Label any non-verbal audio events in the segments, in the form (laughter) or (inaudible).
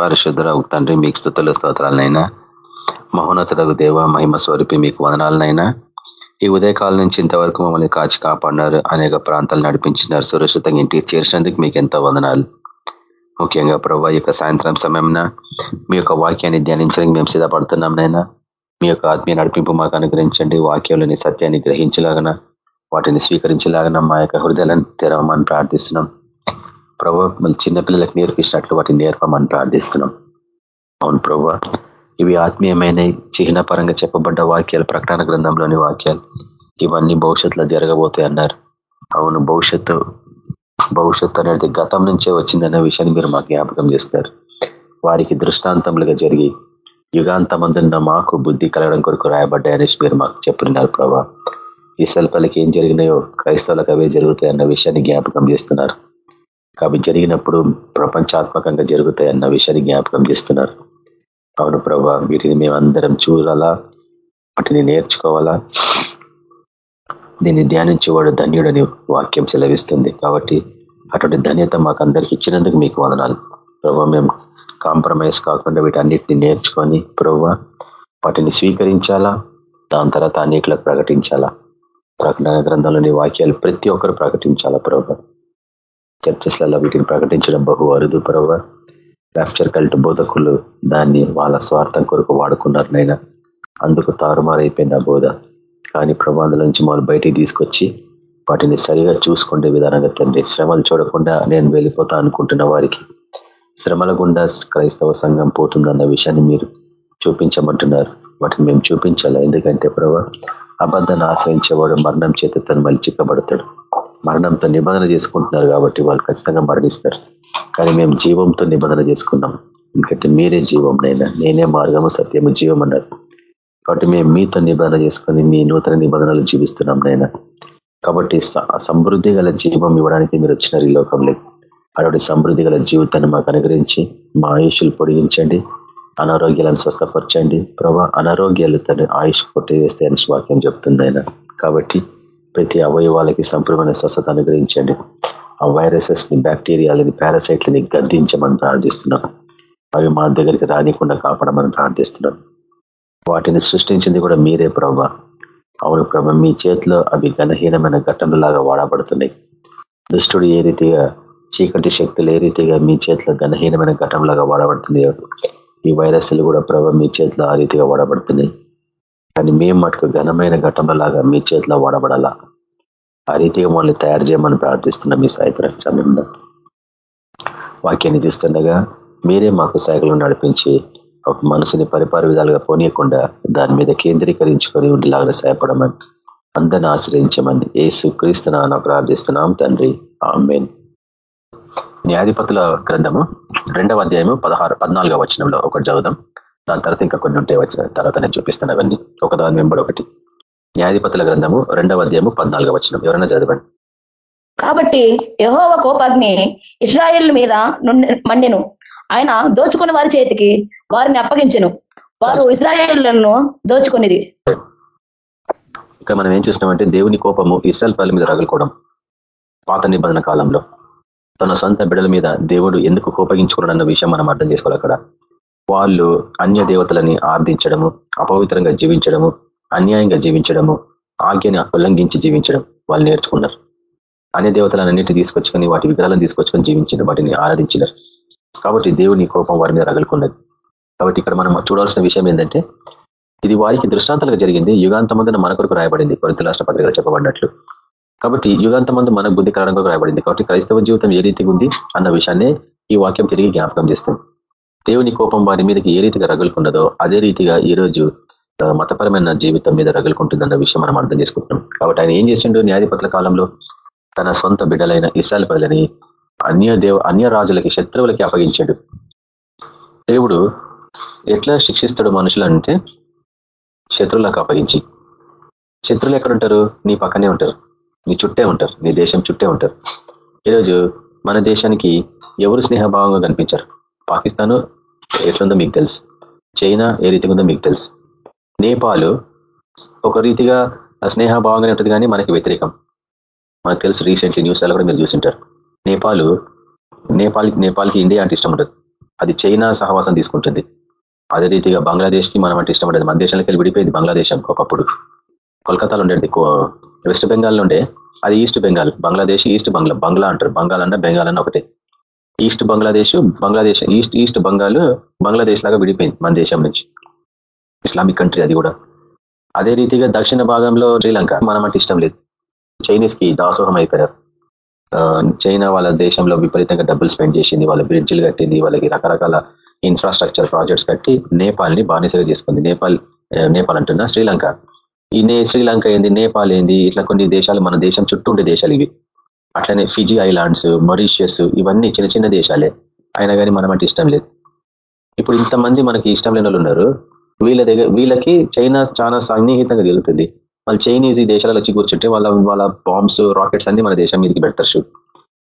పరిశుద్ధ తండ్రి మీకు స్థుతుల స్తోత్రాలనైనా. మహోన్నతులకు దేవ మహిమ స్వరూపి మీకు వదనాలనైనా. ఈ ఉదయకాలం నుంచి ఇంతవరకు మమ్మల్ని కాచి కాపాడినారు. అనేక ప్రాంతాలు నడిపించినారు. సురక్షితంగా ఇంటికి చేర్చినందుకు మీకు ఎంతో వదనాలు. ముఖ్యంగా ప్రభావ యొక్క సాయంత్రం సమయంన మీ యొక్క వాక్యాన్ని ధ్యానించడానికి మేము సిద్ధపడుతున్నాం నైనా మీ యొక్క ఆత్మీయ నడిపింపు మాకు అనుగ్రహించండి. వాక్యంలోని సత్యాన్ని గ్రహించలాగన వాటిని స్వీకరించలాగన మా యొక్క హృదయాలను తెరవమని ప్రార్థిస్తున్నాం. ప్రభు చిన్నపిల్లలకు నేర్పించినట్లు వాటిని నేర్పమని ప్రార్థిస్తున్నాం. అవును ప్రభు ఇవి ఆత్మీయమైన చిహ్న పరంగా చెప్పబడ్డ వాక్యాలు ప్రకటన గ్రంథంలోని వాక్యాలు. ఇవన్నీ భవిష్యత్తులో జరగబోతాయి అన్నారు. అవును భవిష్యత్తు భవిష్యత్తు అనేది గతం నుంచే వచ్చిందనే విషయాన్ని మీరు మాకు జ్ఞాపకం చేస్తారు. వారికి దృష్టాంతములుగా జరిగి యుగాంతమందున్న మాకు బుద్ధి కలగడం కొరకు రాయబడ్డాయని మీరు మాకు చెప్పినారు ప్రభా. ఈ సెల్పలకి ఏం జరిగినాయో క్రైస్తవులకు అవే జరుగుతాయన్న విషయాన్ని జ్ఞాపకం చేస్తున్నారు. అవి జరిగినప్పుడు ప్రపంచాత్మకంగా జరుగుతాయి అన్న విషయాన్ని జ్ఞాపకం చేస్తున్నారు. అవును ప్రభా వీటిని మేమందరం చూడాలా? వాటిని నేర్చుకోవాలా? దీన్ని ధ్యానించేవాడు ధన్యుడని వాక్యం సెలవిస్తుంది. కాబట్టి అటువంటి ధన్యత మాకు అందరికి ఇచ్చినందుకు మీకు వదనాలు. ప్రభా మేము కాంప్రమైజ్ కాకుండా వీటన్నిటిని నేర్చుకొని ప్రభావ వాటిని స్వీకరించాలా? దాని తర్వాత అన్నిటిలో ప్రకటించాలా? ప్రకటన గ్రంథంలోని వాక్యాలు ప్రతి ఒక్కరు ప్రకటించాలా ప్రభావ చర్చస్లలో వీటిని ప్రకటించడం బహు అరుదు పరవ క్యాప్చర్ కల్ట్ బోధకులు దాన్ని వాళ్ళ స్వార్థం కొరకు వాడుకున్నారు నైనా అందుకు తారుమారైపోయింది ఆ బోధ. కానీ ప్రమాదాల నుంచి మనం బయటికి తీసుకొచ్చి వాటిని సరిగా చూసుకుంటే విధానంగా తండ్రి శ్రమలు చూడకుండా నేను వెళ్ళిపోతా అనుకుంటున్న వారికి శ్రమల గుండా క్రైస్తవ సంఘం పోతుందన్న విషయాన్ని మీరు చూపించమంటున్నారు. వాటిని మేము చూపించాలా? ఎందుకంటే ప్రభా అబద్ధాన్ని ఆశ్రయించేవాడు మరణం చేత తను మళ్ళీ చిక్కబడతాడు మరణంతో నిబంధన చేసుకుంటున్నారు కాబట్టి వాళ్ళు ఖచ్చితంగా మరణిస్తారు. కానీ మేము జీవంతో నిబంధన చేసుకున్నాం. ఎందుకంటే మీరే జీవం నైనా. నేనే మార్గము సత్యము జీవం అన్నారు. కాబట్టి మేము మీతో నిబంధన చేసుకొని మీ నూతన నిబంధనలు జీవిస్తున్నాం నైనా. కాబట్టి సమృద్ధి గల జీవం ఇవ్వడానికి మీరు వచ్చినారు ఈ లోకంలో. అటువంటి సమృద్ధి గల జీవితాన్ని మాకు అనుగ్రహించి మా ఆయుష్లు పొడిగించండి అనారోగ్యాలను స్వస్థపరచండి. ప్రభా అనారోగ్యాలు తన ఆయుష్ కొట్టివేస్తే అని వాక్యం చెప్తుంది ఆయన కాబట్టి ప్రతి అవయవాలకి సంపూర్ణమైన స్వస్థత అనుగ్రహించండి. ఆ వైరసెస్ని బ్యాక్టీరియాలని పారాసైట్లని గద్దించమని ప్రార్థిస్తున్నాం. అవి మా దగ్గరికి రానికుండా కాపాడమని ప్రార్థిస్తున్నాం. వాటిని సృష్టించింది కూడా మీరే ప్రభా. అవును ప్రభ మీ చేతిలో అవి ఘనహీనమైన ఘటనలాగా వాడబడుతున్నాయి. దుష్టుడు ఏ రీతిగా చీకటి శక్తులు ఏ రీతిగా మీ చేతిలో ఘనహీనమైన ఘటనలాగా వాడబడుతుంది ఈ వైరస్లు కూడా ప్రభ మీ చేతిలో ఆ రీతిగా వాడబడుతున్నాయి. కానీ మేము మటుకు ఘనమైన ఘటనలాగా మీ చేతిలో వాడబడాలా? ఆ రీతిగా మమ్మల్ని తయారు చేయమని ప్రార్థిస్తున్నాం మీ సాయంత్రం సమయంలో వాక్యాన్ని చూస్తుండగా మీరే మాకు సైకిల్ నడిపించి ఒక మనసుని పరిపాల విధాలుగా పోనీయకుండా దాని మీద కేంద్రీకరించుకొని ఉండేలాగా సహాయపడమని అందరిని ఆశ్రయించమని ఏ సుక్రీస్తున్నా ప్రార్థిస్తున్నాం తండ్రి. ఆమెన్. న్యాధిపతుల గ్రంథము రెండవ అధ్యాయము పదహారు పద్నాలుగవ వచనంలో ఒకటి చదువుదాం. దాని తర్వాత ఇంకా కొన్ని ఉంటే వచ్చిన తర్వాత నేను చూపిస్తాను అవన్నీ ఒకదాని వెంబడి ఒకటి. న్యాధిపతుల గ్రంథము రెండవ అధ్యాయము పద్నాలుగో వచనం. ఎవరైనా చదవండి. కాబట్టి యహోవ కోపాగ్ని ఇస్రాయిల్ మీద మండిను. ఆయన దోచుకున్న వారి చేతికి వారిని అప్పగించను. వారు ఇస్రాయేళ్ళను దోచుకునేది ఇక్కడ మనం ఏం చూసినామంటే దేవుని కోపము ఇస్రాయల్ పల్లె మీద రగులుకోవడం పాత నిబంధన కాలంలో. తన సొంత బిడల మీద దేవుడు ఎందుకు కోపగించుకున్నాడు అన్న విషయం మనం అర్థం చేసుకోవాలి అక్కడ. వాళ్ళు అన్య దేవతలని ఆర్థించడము అపవిత్రంగా జీవించడము అన్యాయంగా జీవించడము ఆజ్ఞని ఉల్లంఘించి జీవించడం వాళ్ళు నేర్చుకున్నారు. అన్య దేవతలన్నింటినీ తీసుకొచ్చుకొని వాటి విగ్రహాలను తీసుకొచ్చుకొని జీవించారు వాటిని ఆరాధించినారు. కాబట్టి దేవుని కోపం వారి మీద రగులుకున్నది. కాబట్టి ఇక్కడ మనం చూడాల్సిన విషయం ఏంటంటే ఇది వారికి దృష్టాంతాలుగా జరిగింది. యుగాంతమందున మన కొరకు రాయబడింది. కొరింత రాష్ట్ర పత్రికలు చెప్పబడినట్లు. కాబట్టి యుగాంతమందు మనకు బుద్ధి కారణంగా రాయబడింది. కాబట్టి క్రైస్తవ జీవితం ఏ రీతిగా ఉంది అన్న విషయాన్నే ఈ వాక్యం తిరిగి జ్ఞాపకం చేస్తుంది. దేవుని కోపం వారి మీదకి ఏ రీతిగా రగులుకున్నదో అదే రీతిగా ఈరోజు మతపరమైన జీవితం మీద రగులుకుంటుందన్న విషయం మనం అర్థం చేసుకుంటున్నాం. కాబట్టి ఆయన ఏం చేసిండు? న్యాధిపతుల కాలంలో తన సొంత బిడ్డలైన ఇసాల ప్రజలని అన్య దేవ అన్య రాజులకి శత్రువులకి అప్పగించాడు. దేవుడు ఎట్లా శిక్షిస్తాడు మనుషులంటే శత్రువులకు అప్పగించి. శత్రువులు ఎక్కడుంటారు? నీ పక్కనే ఉంటారు. నీ చుట్టే ఉంటారు. నీ దేశం చుట్టే ఉంటారు. ఈరోజు మన దేశానికి ఎవరు స్నేహభావంగా కనిపించారు? పాకిస్తాన్ ఎట్లుందో మీకు తెలుసు. చైనా ఏ రీతిగా ఉందో మీకు తెలుసు. నేపాల్ ఒక రీతిగా స్నేహభావంగానే ఉంటుంది కానీ మనకి వ్యతిరేకం. మనకు తెలుసు రీసెంట్లీ న్యూస్లలో కూడా మీరు చూసింటారు. నేపాల్ నేపాల్ నేపాల్కి ఇండియా అంటే ఇష్టం ఉంటుంది అది చైనా సహవాసం తీసుకుంటుంది. అదే రీతిగా బంగ్లాదేశ్కి మనం అంటే ఇష్టం ఉంటుంది మన దేశానికి వెళ్ళి విడిపోయింది బంగ్లాదేశ్ ఒకప్పుడు. కోల్కతాలో ఉండేది వెస్ట్ బెంగాల్ ఉండే అది ఈస్ట్ బెంగాల్. బంగ్లాదేశ్ ఈస్ట్ బంగ్లా బంగ్లా అంటారు. బంగాల్ అన్న బెంగాల్ అన్న ఒకటే. East Bangladesh Bangladesh east east Bangal Bangladesh లాగా విడిపోయింది మన దేశం నుంచి. ఇస్లామిక్ కంట్రీ అది కూడా. అదే రీతిగా దక్షిణ భాగంలో శ్రీలంక మనం అంటే ఇష్టం లేదు. చైనీస్కి దాసోహం అయిపోయారు. చైనా వాళ్ళ దేశంలో విపరీతంగా డబ్బులు స్పెండ్ చేసింది వాళ్ళ బ్రిడ్జిలు కట్టింది వాళ్ళకి రకరకాల ఇన్ఫ్రాస్ట్రక్చర్ ప్రాజెక్ట్స్ కట్టి నేపాల్ని బానిసగా చేసుకుంది. నేపాల్ నేపాల్ అంటున్నా శ్రీలంక. ఈ నే శ్రీలంక ఏంది నేపాల్ ఏంది ఇట్లా కొన్ని దేశాలు మన దేశం చుట్టూ ఉండే దేశాలు ఇవి. అట్లనే ఫిజీ ఐలాండ్స్ మొరీషియస్ ఇవన్నీ చిన్న చిన్న దేశాలే. అయినా కానీ మనం అంటే ఇష్టం లేదు. ఇప్పుడు ఇంతమంది మనకి ఇష్టం లేని ఉన్నారు. వీళ్ళ దగ్గర వీళ్ళకి చైనా చాలా సన్నిహితంగా తిరుగుతుంది వాళ్ళు చైనీస్ ఈ దేశాలలో వచ్చి కూర్చుంటే వాళ్ళ వాళ్ళ బాంబ్స్ రాకెట్స్ అన్ని మన దేశం మీదకి పెడతారు షూట్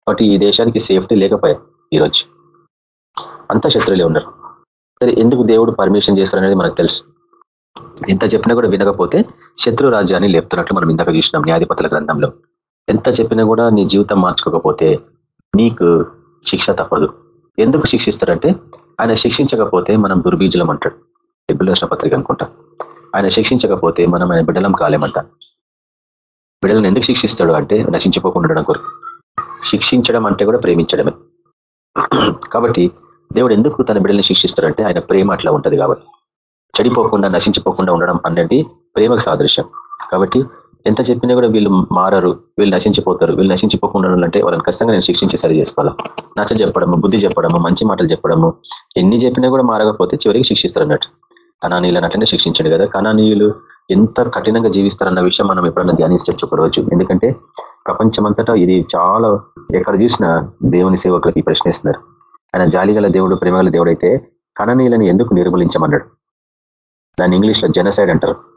కాబట్టి ఈ దేశానికి సేఫ్టీ లేకపోయాయి ఈరోజు. అంతా శత్రువులే ఉన్నారు. సరే ఎందుకు దేవుడు పర్మిషన్ చేస్తారనేది మనకు తెలుసు. ఎంత చెప్పినా కూడా వినకపోతే శత్రు రాజ్యాన్ని లేపుతున్నట్లు మనం ఇందాక చూసినాం న్యాధిపతుల గ్రంథంలో. ఎంత చెప్పినా కూడా నీ జీవితం మార్చుకోకపోతే నీకు శిక్ష తప్పదు. ఎందుకు శిక్షిస్తారంటే ఆయన శిక్షించకపోతే మనం దుర్బీజులం అంటాడు. ఎబ్బులేసిన పత్రిక అనుకుంటా. ఆయన శిక్షించకపోతే మనం ఆయన బిడ్డలం కాలేమంట. బిడ్డలను ఎందుకు శిక్షిస్తాడు అంటే నశించిపోకుండా ఉండడం కొరకు. శిక్షించడం అంటే కూడా ప్రేమించడమే. కాబట్టి దేవుడు ఎందుకు తన బిడ్డల్ని శిక్షిస్తాడంటే ఆయన ప్రేమ అట్లా ఉంటుంది కాబట్టి. చెడిపోకుండా నశించిపోకుండా ఉండడం అనేది ప్రేమకు సాదృశ్యం. కాబట్టి ఎంత చెప్పినా కూడా వీళ్ళు మారరు వీళ్ళు నశించిపోతారు. వీళ్ళు నశించిపోకుండా అంటే వాళ్ళని ఖచ్చితంగా నేను శిక్షించి సరి చేసుకోవాలా. నచ్చ చెప్పడము బుద్ధి చెప్పడము మంచి మాటలు చెప్పడము ఎన్ని చెప్పినా కూడా మారకపోతే చివరికి శిక్షిస్తారు అన్నట్టు. కణానీయులను అట్లనే శిక్షించండి కదా. కణానీయులు ఎంత కఠినంగా జీవిస్తారన్న విషయం మనం ఎప్పుడన్నా ధ్యానించవచ్చు ఒకరోజు. ఎందుకంటే ప్రపంచమంతటా ఇది చాలా ఎక్కడ చూసినా దేవుని సేవకులకి ప్రశ్నిస్తున్నారు. ఆయన జాలిగల దేవుడు ప్రేమగల దేవుడు అయితే కణనీయులను ఎందుకు నిర్మూలించమన్నాడు? దాన్ని ఇంగ్లీష్లో జనసైడ్ అంటారు.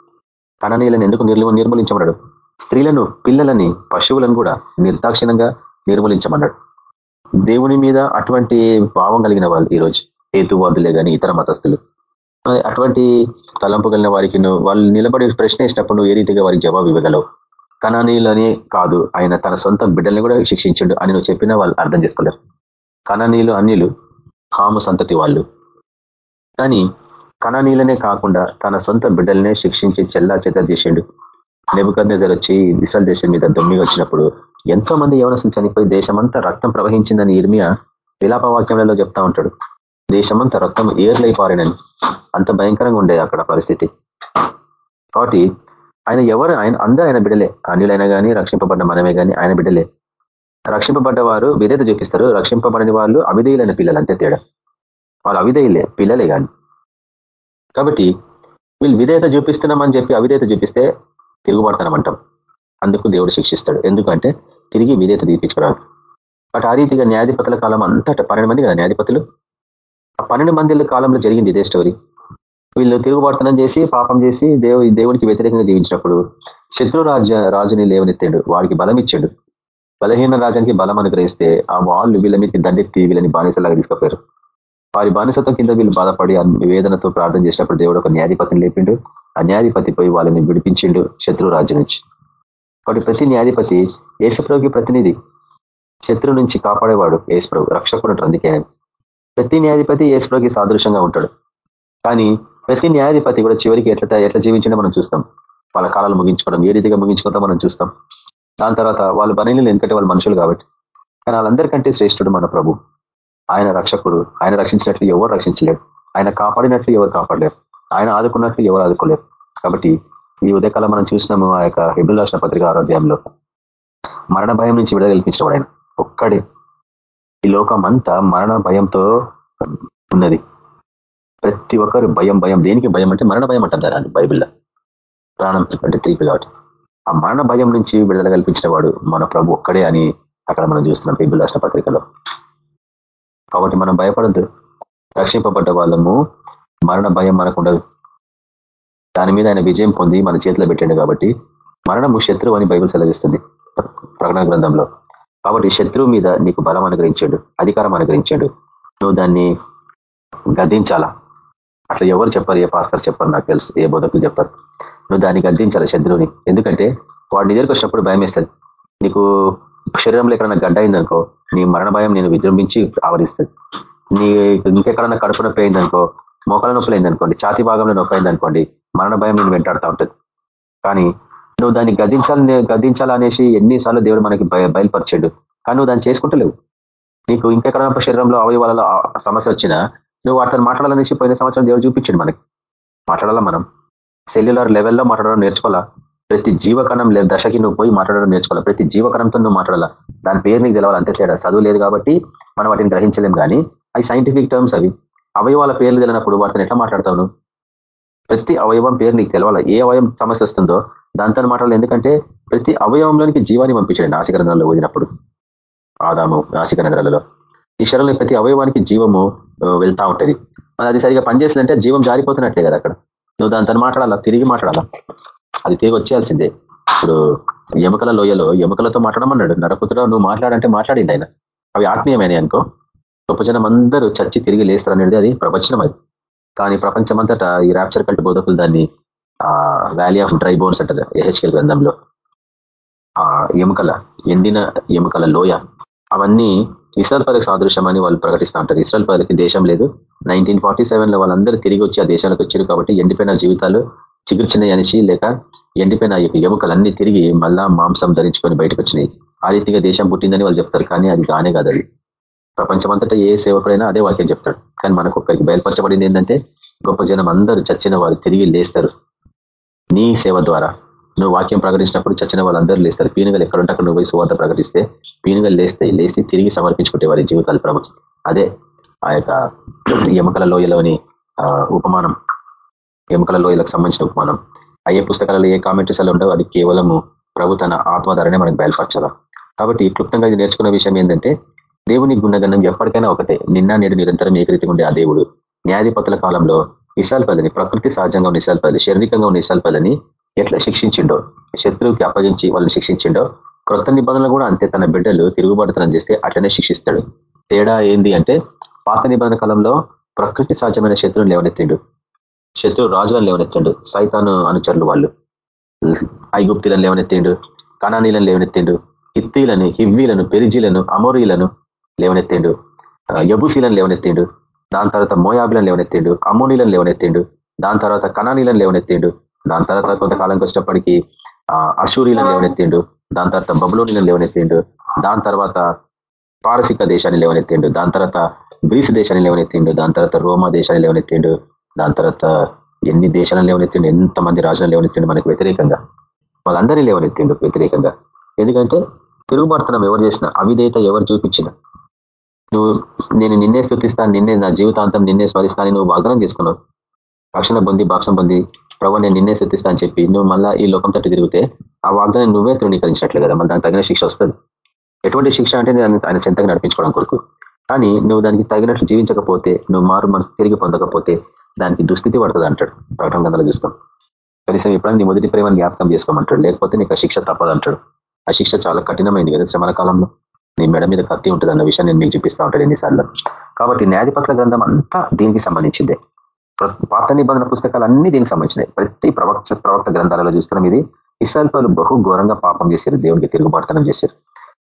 కణనీయులను ఎందుకు నిర్మూలించమన్నాడు? స్త్రీలను పిల్లలని పశువులను కూడా నిర్దాక్షిణంగా నిర్మూలించమన్నాడు. దేవుని మీద అటువంటి భావం కలిగిన వాళ్ళు ఈరోజు హేతువాదులే కానీ ఇతర మతస్థులు. అటువంటి తలంపు కలిగిన వారికి వాళ్ళు నిలబడి ప్రశ్న వేసినప్పుడు ఏ రీతిగా వారికి జవాబు ఇవ్వగలవు? కణానీయులని కాదు ఆయన తన సొంత బిడ్డల్ని కూడా శిక్షించండు అని నువ్వు చెప్పినా వాళ్ళు అర్థం చేసుకోలేరు. కణనీయులు అన్యులు హాము సంతతి వాళ్ళు. కానీ కణనీలనే కాకుండా తన సొంత బిడ్డలనే శిక్షించి చెల్లా చెద్ద చేసిండు నెబుకర్నేజర్ వచ్చి ఇస్రాయల్ దేశం మీద దొమ్మిగా వచ్చినప్పుడు ఎంతో మంది యవనసులు చనిపోయి దేశమంతా రక్తం ప్రవహించిందని ఇర్మియా విలాపవాక్యంలో చెప్తా ఉంటాడు. దేశమంతా రక్తం ఏర్లై పారినని అంత భయంకరంగా ఉండేది అక్కడ పరిస్థితి. కాబట్టి ఆయన ఎవరు? ఆయన అందరూ ఆయన బిడలే అన్యులైనా కానీ రక్షింపబడ్డ మనమే కానీ ఆయన బిడ్డలే. రక్షింపబడ్డ వారు విధేత చూపిస్తారు. రక్షింపబడని వాళ్ళు అవిధేయులైన పిల్లలు. అంతే తేడా. వాళ్ళు అవిధేయులే పిల్లలే కానీ కాబట్టి వీళ్ళు విధేయత చూపిస్తున్నామని చెప్పి అవిధేయత చూపిస్తే తిరుగుబడతామంటాం అందుకు దేవుడు శిక్షిస్తాడు. ఎందుకంటే తిరిగి విధేయత తీపించుకోవడానికి బట్ ఆ రీతిగా న్యాయాధిపతుల కాలం అంతట పన్నెండు మంది కదా న్యాధిపతులు ఆ పన్నెండు మంది కాలంలో జరిగింది ఇదే స్టోరీ. వీళ్ళు తిరుగుబడతనం చేసి పాపం చేసి దేవు దేవునికి వ్యతిరేకంగా జీవించినప్పుడు శత్రు రాజ్య రాజుని లేవనెత్తాడు. వాడికి బలం ఇచ్చాడు. బలహీన రాజానికి బలం అనుగ్రహిస్తే ఆ వాళ్ళు వీళ్ళ మీద దండెత్తి వీళ్ళని బానిసలాగా తీసుకుపోయారు. వారి బానిసత్వం కింద వీళ్ళు బాధపడి వేదనతో ప్రార్థన చేసినప్పుడు దేవుడు ఒక న్యాధిపతిని లేపిండు. ఆ న్యాధిపతి పోయి వాళ్ళని విడిపించిండు శత్రు రాజ్యం నుంచి. వాటి ప్రతి న్యాధిపతి ఏసుప్రభుకి ప్రతినిధి శత్రు నుంచి కాపాడేవాడు ఏసుప్రభు రక్షకుడు అందుకే ప్రతి న్యాధిపతి ఏసుప్రభుకి సాదృశ్యంగా ఉంటాడు. కానీ ప్రతి న్యాయాధిపతి కూడా చివరికి ఎట్లా ఎట్లా జీవించడం మనం చూస్తాం. వాళ్ళ కాలాలు ముగించుకోవడం ఏ రీతిగా ముగించుకోవడం మనం చూస్తాం. దాని తర్వాత వాళ్ళు బనీలు ఎందుకంటే వాళ్ళు మనుషులు కాబట్టి. కానీ వాళ్ళందరికంటే శ్రేష్ఠుడు మన ప్రభు. ఆయన రక్షకుడు. ఆయన రక్షించినట్లు ఎవరు రక్షించలేరు. ఆయన కాపాడినట్లు ఎవరు కాపాడలేరు. ఆయన ఆదుకున్నట్లు ఎవరు ఆదుకోలేరు. కాబట్టి ఈ ఉదయకాలం మనం చూసినాము ఆ యొక్క హిబుల్ రాసిన పత్రిక ఆరోగ్యంలో మరణ భయం నుంచి విడుదల కల్పించినవాడు ఆయన. ఒక్కడే. ఈ లోకం అంతా మరణ భయంతో ఉన్నది. ప్రతి ఒక్కరు భయం భయం. దేనికి భయం అంటే మరణ భయం అంటారు దాన్ని బైబిల్లో. ప్రాణం అంటే తీపి కాబట్టి. ఆ మరణ భయం నుంచి విడుదల కల్పించిన వాడు మన ప్రభు ఒక్కడే అని అక్కడ మనం చూస్తున్నాం బైబిల్ రాసిన పత్రికలో. కాబట్టి మనం భయపడద్దు. రక్షింపబడ్డ వాళ్ళము మరణ భయం మనకు ఉండదు దాని మీద ఆయన విజయం పొంది మన చేతిలో పెట్టాడు కాబట్టి మరణము శత్రువు అని బైబిల్ సెలవిస్తుంది. ప్రకటన గ్రంథంలో. కాబట్టి శత్రువు మీద నీకు బలం అనుగ్రహించాడు అధికారం అనుగ్రహించాడు. నువ్వు దాన్ని గద్దించాలా? అట్లా ఎవరు చెప్పారు ఏ పాస్తారు చెప్పారు నాకు తెలుసు ఏ బోధకులు చెప్పారు. నువ్వు దాన్ని గద్దించాలి శత్రువుని? ఎందుకంటే వాడిని ఎదుర్కొచ్చినప్పుడు భయం వేస్తుంది నీకు శరీరంలో ఎక్కడైనా గడ్డ అయిందనుకో నీ మరణ భయం నేను విజృంభించి ఆవరిస్తుంది నీ ఇంకెక్కడన్నా కడుపు నొప్పి అయిందనుకో మోకాల నొప్పులు అయింది అనుకోండి ఛాతి భాగంలో నొప్పి అయిందనుకోండి మరణ భయం నేను వెంటాడుతూ ఉంటుంది కానీ నువ్వు దాన్ని గదించాలని గదించాలనేసి ఎన్నిసార్లు దేవుడు మనకి బయలుపరిచాడు. కానీ నువ్వు దాన్ని చేసుకుంటలేవు. నీకు ఇంకెక్కడ శరీరంలో అవయవాలలో సమస్య వచ్చినా నువ్వు అతను మాట్లాడాలనేసి పోయిన సంవత్సరం దేవుడు చూపించాడు మనకి. మాట్లాడాలా మనం? సెల్యులర్ లెవెల్లో మాట్లాడడం నేర్చుకోవాలా? ప్రతి జీవకణం లేదు దశకి నువ్వు పోయి మాట్లాడడం నేర్చుకోవాలి? ప్రతి జీవకణంతో నువ్వు మాట్లాడాలా? దాని పేరు నీకు తెలవాలి? అంతే తేడా. చదువు లేదు కాబట్టి మనం వాటిని గ్రహించలేం కానీ అవి సైంటిఫిక్ టర్మ్స్ అవి. అవయవాల పేర్లు తెలియనప్పుడు వాటిని ఎట్లా మాట్లాడతావు ప్రతి అవయవం పేరు నీకు తెలవాలి? ఏ అవయవం సమస్య వస్తుందో దాంతో మాట్లాడాలి. ఎందుకంటే ప్రతి అవయవంలోనికి జీవాన్ని పంపించాడు నాసికరంధ్రంలో ఓదినప్పుడు. ఆదాము నాసికరంధ్రాలలో ఈ శరీరంలో ప్రతి అవయవానికి జీవము వెళ్తా ఉంటది. అది సరిగా పనిచేసిందంటే జీవం జారిపోతున్నట్లే కదా అక్కడ. నువ్వు దాంతో మాట్లాడాలా? తిరిగి మాట్లాడాలా? అది తిరిగి వచ్చేయాల్సిందే. ఇప్పుడు ఎముకల లోయలో ఎముకలతో మాట్లాడమన్నాడు. నరపుత్రుడు నువ్వు మాట్లాడంటే మాట్లాడింది ఆయన. అవి ఆత్మీయమైన అనుకో. గొప్ప జనం అందరూ చచ్చి తిరిగి లేస్తారు అనేది అది ప్రవచనం అది. కానీ ప్రపంచమంతటా ఈ ర్యాప్చర్ కంటి బోధకులు దాన్ని ఆ వ్యాలీ ఆఫ్ డ్రై బోన్స్ అంటారు ఎహెచ్కెల్ గ్రంథంలో. ఆ ఎముకల ఎండిన ఎముకల లోయ. అవన్నీ ఇస్రాయల్ పదకి సాదృశ్యం అని వాళ్ళు ప్రకటిస్తూ ఉంటారు. ఇస్రాయల్ పదకి దేశం లేదు. నైన్టీన్ ఫార్టీ లో వాళ్ళందరూ తిరిగి వచ్చి ఆ దేశాలకు వచ్చారు కాబట్టి ఎండిపోయిన జీవితాలు చిగుర్చినాయి అనేసి లేక ఎండిపోయిన యొక్క ఎముకలన్నీ తిరిగి మళ్ళా మాంసం ధరించుకొని బయటకు వచ్చినాయి ఆ రీతిగా దేశం పుట్టిందని వాళ్ళు చెప్తారు కానీ అది కానే కాదు అది. ప్రపంచమంతటా ఏ సేవకుడైనా అదే వాక్యం చెప్తాడు. కానీ మనకు ఒక్కరికి బయలుపరచబడింది ఏంటంటే గొప్ప జనం అందరూ చచ్చిన వాళ్ళు తిరిగి లేస్తారు. నీ సేవ ద్వారా. నువ్వు వాక్యం ప్రకటించినప్పుడు చచ్చిన వాళ్ళందరూ లేస్తారు. పీనుగలు ఎక్కడుంటే అక్కడ నువ్వు సువార్త ప్రకటిస్తే పీనుగలు లేస్తాయి లేచి తిరిగి సమర్పించుకుంటే వారి జీవితాలు ప్రభుత్వం అదే ఆ యొక్క (clears throat) ఎముకల లోయలోని ఉపమానం. ఎముకల లోయలకు సంబంధించిన ఉపమానం. అయ్యే పుస్తకాలలో ఏ కామెంటరీస్లో ఉండవు అది కేవలము ప్రభు తన ఆత్మధారనే మనకు బయలుపరచాలా కాబట్టి క్లుప్తంగా ఇది నేర్చుకున్న విషయం ఏంటంటే దేవుని గుణగణం ఎప్పటికైనా ఒకటే. నిన్న నేడు నిరంతరం ఏకరీతి ఉండే ఆ దేవుడు. న్యాయాధిపతుల కాలంలో పదని ప్రకృతి సహజంగా ఉన్న పదని శారీరకంగా ఉన్న పదని ఎట్లా శిక్షించిండో శత్రువుకి అప్పగించి వాళ్ళని శిక్షించిండో క్రొత్త నిబంధనలు కూడా అంతే. తన బిడ్డలు తిరుగుబాటుతనం చేస్తే అట్లనే శిక్షిస్తాడు. తేడా ఏంది అంటే పాత నిబంధన కాలంలో ప్రకృతి సహజమైన శత్రువుని లేవనెత్తిండు. శత్రువు రాజులను లేవనెత్తండు. సైతాను అనుచరులు వాళ్ళు. ఐగుప్తులను లేవనెత్తిండు కణానీలను లేవనెత్తిండు హిత్తీలను హివ్వీలను పెరిజీలను అమోరీలను లేవనెత్తిండు యబుసీలను లేవనెత్తిండు దాని తర్వాత మోయాబులను లేవనెత్తిండు అమోనీలను లేవనెత్తిండు దాని తర్వాత కణానీలను లేవనెత్తిండు దాని తర్వాత కొంతకాలంకి వచ్చినప్పటికీ అశూరీలను లేవనెత్తిండు దాని తర్వాత బబులోనీలను లేవనెత్తిండు దాని తర్వాత పారసిక దేశాన్ని లేవనెత్తిండు దాని తర్వాత గ్రీసు దేశాన్ని లేవనెత్తిండు దాని తర్వాత రోమా దేశాన్ని లేవనెత్తిండు దాని తర్వాత ఎన్ని దేశాలను లేవనెత్తిండు ఎంతమంది రాజులను లేవనెత్తిండు మనకు వ్యతిరేకంగా. వాళ్ళందరినీ లేవనెత్తిండు వ్యతిరేకంగా. ఎందుకంటే తిరుగుబడుతున్నాం ఎవరు చేసిన అవిధేయత ఎవరు చూపించిన. నువ్వు నేను నిన్నే స్థుతిస్తాను నిన్నే నా జీవితాంతం నిన్నే స్మరిస్తాను నువ్వు వాగ్దానం చేసుకున్నావు. రక్షణ పొంది బాప్సం పొంది ప్రభు నేను నిన్నే స్థుతిస్తా అని చెప్పి నువ్వు మళ్ళీ ఈ లోకం తట్టు తిరిగితే ఆ వాగ్దానం నువ్వే తృణీకరించినట్లే కదా మళ్ళీ దానికి తగిన శిక్ష వస్తుంది. ఎటువంటి శిక్ష అంటే నేను ఆయన చెంతగా నడిపించుకోవడం కొరకు. కానీ నువ్వు దానికి తగినట్లు జీవించకపోతే నువ్వు మారు మనసు తిరిగి పొందకపోతే దానికి దుస్థితి పడుతుంది అంటాడు. ప్రకటన గందలో చూస్తాం. కనీసం ఎప్పుడైనా నీ మొదటి ప్రేమను జ్ఞాపకం చేసుకోమంటాడు. లేకపోతే నీకు ఆ శిక్ష తప్పదు అంటాడు. ఆ శిక్ష చాలా కఠినమైంది కదా శ్రమల కాలంలో. నీ మెడ మీద కత్తి ఉంటుంది అన్న విషయాన్ని నేను మీకు చూపిస్తూ ఉంటాడు ఎన్నిసార్లు. కాబట్టి న్యాయపత్ర గ్రంథం అంతా దీనికి సంబంధించిందే. పాత నిబంధన పుస్తకాలు అన్ని దీనికి సంబంధించినాయి. ప్రతి ప్రవక్త ప్రవక్త గ్రంథాలలో చూస్తున్నాం ఇది. ఇస్రాయల్ బహు ఘోరంగా పాపం చేశారు. దేవుడికి తిరుగుబాటుతనం చేశారు.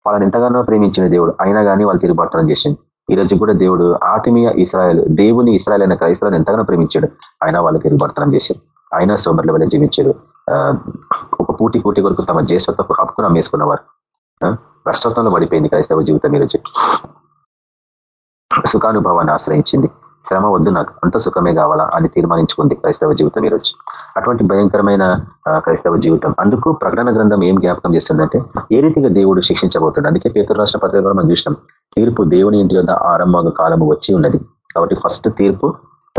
వాళ్ళని ఎంతగానో ప్రేమించిన దేవుడు. అయినా కానీ వాళ్ళు తిరుగుబాటుతనం చేసింది ఈ రోజు కూడా దేవుడు ఆత్మీయ ఇస్రాయల్ దేవుని ఇస్రాయల్ అయిన క్రైస్తవులను ఎంతగానో ప్రేమించాడు. ఆయన వాళ్ళకి తిరుగుబాటుతనం చేశారు ఆయన సోమరుల వల్ల జీవించాడు. ఒక పూటి పూటి కొరకు తమ జ్యేష్ఠత్వపు హక్కును అమ్మేసుకున్నవారు. కష్టత్వంలో పడిపోయింది క్రైస్తవ జీవితం ఈరోజు. సుఖానుభవాన్ని ఆశ్రయించింది. శ్రమ వద్దు నాకు అంత సుఖమే కావాలా అని తీర్మానించుకుంది క్రైస్తవ జీవితం ఈరోజు. అటువంటి భయంకరమైన క్రైస్తవ జీవితం. అందుకు ప్రకటన గ్రంథం ఏం జ్ఞాపకం చేస్తుందంటే ఏ రీతిగా దేవుడు శిక్షించబోతుంది అందుకే పేతురు రాష్ట్ర పత్రిక కూడా మనం చూసినాం. తీర్పు దేవుని ఇంటి వద్ద ఆరంభ కాలము వచ్చి ఉన్నది. కాబట్టి ఫస్ట్ తీర్పు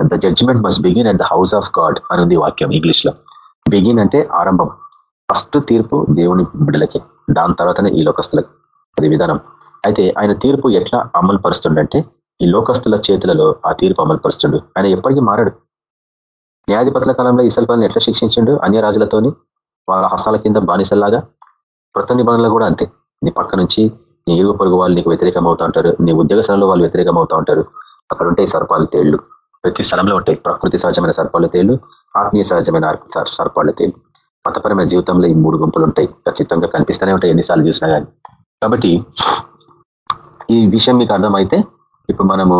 the judgment must begin at the house of God అని ఉంది వాక్యం ఇంగ్లీష్లో. బిగిన్ అంటే ఆరంభం. ఫస్ట్ తీర్పు దేవుని బిడ్డలకి దాని తర్వాతనే ఈ లోకస్తులకి. అది విధానం. అయితే ఆయన తీర్పు ఎట్లా అమలు పరుస్తుండంటే ఈ లోకస్తుల చేతులలో ఆ తీర్పు అమలు పరుస్తుడు. ఆయన ఎప్పటికీ మారాడు. న్యాయాధిపతుల కాలంలో ఈ సల్పాలను ఎట్లా శిక్షించిండు? అన్య రాజులతోని వాళ్ళ హస్తాల కింద బానిసల్లాగా? కృత నిబంధనలు కూడా అంతే. నీ పక్క నుంచి నీ ఇరుగు పొరుగు వాళ్ళు నీకు వ్యతిరేకం అవుతా ఉంటారు నీ ఉద్యోగ స్థలంలో వాళ్ళు వ్యతిరేకం అవుతా ఉంటారు అక్కడ ఉంటాయి సర్పాలు తేళ్ళు ప్రతి స్థలంలో ఉంటాయి. ప్రకృతి సహజమైన సర్పాలు తేళ్ళు ఆత్మీయ సహజమైన సర్పాలు తేళ్ళు మతపరమైన జీవితంలో ఈ మూడు గుంపులు ఉంటాయి. ఖచ్చితంగా కనిపిస్తూనే ఉంటాయి ఎన్నిసార్లు చూసినా కానీ కాబట్టి ఈ విషయం మీకు అర్థమైతే ఇప్పుడు మనము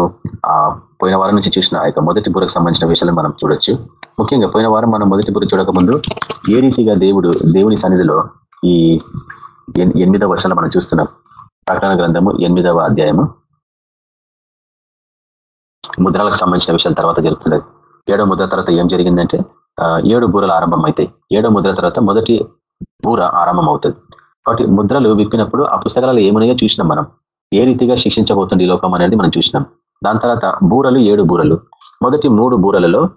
ఆ పోయిన వారం నుంచి చూసిన ఆ యొక్క మొదటి బురకు సంబంధించిన విషయాలు మనం చూడొచ్చు. ముఖ్యంగా పోయిన వారం మనం మొదటి బుర చూడకముందు ఏ రీతిగా దేవుడు దేవుని సన్నిధిలో ఈ ఎనిమిదవ వర్షాలు మనం చూస్తున్నాం. ప్రకటన గ్రంథము ఎనిమిదవ అధ్యాయము. ముద్రలకు సంబంధించిన విషయాల తర్వాత జరుగుతుంది. ఏడో ముద్ర తర్వాత ఏం జరిగిందంటే ఏడు బూరలు ఆరంభం అవుతాయి ఏడో ముద్ర తర్వాత మొదటి బూర ఆరంభం అవుతుంది కాబట్టి ముద్రలు విప్పినప్పుడు ఆ పుస్తకాలలో ఏమనగా చూసినాం మనం. ఏ రీతిగా శిక్షించబోతుంది ఈ లోకం అనేది మనం చూసినాం. దాని తర్వాత బూరలు ఏడు బూరలు. మొదటి మూడు బూరలలో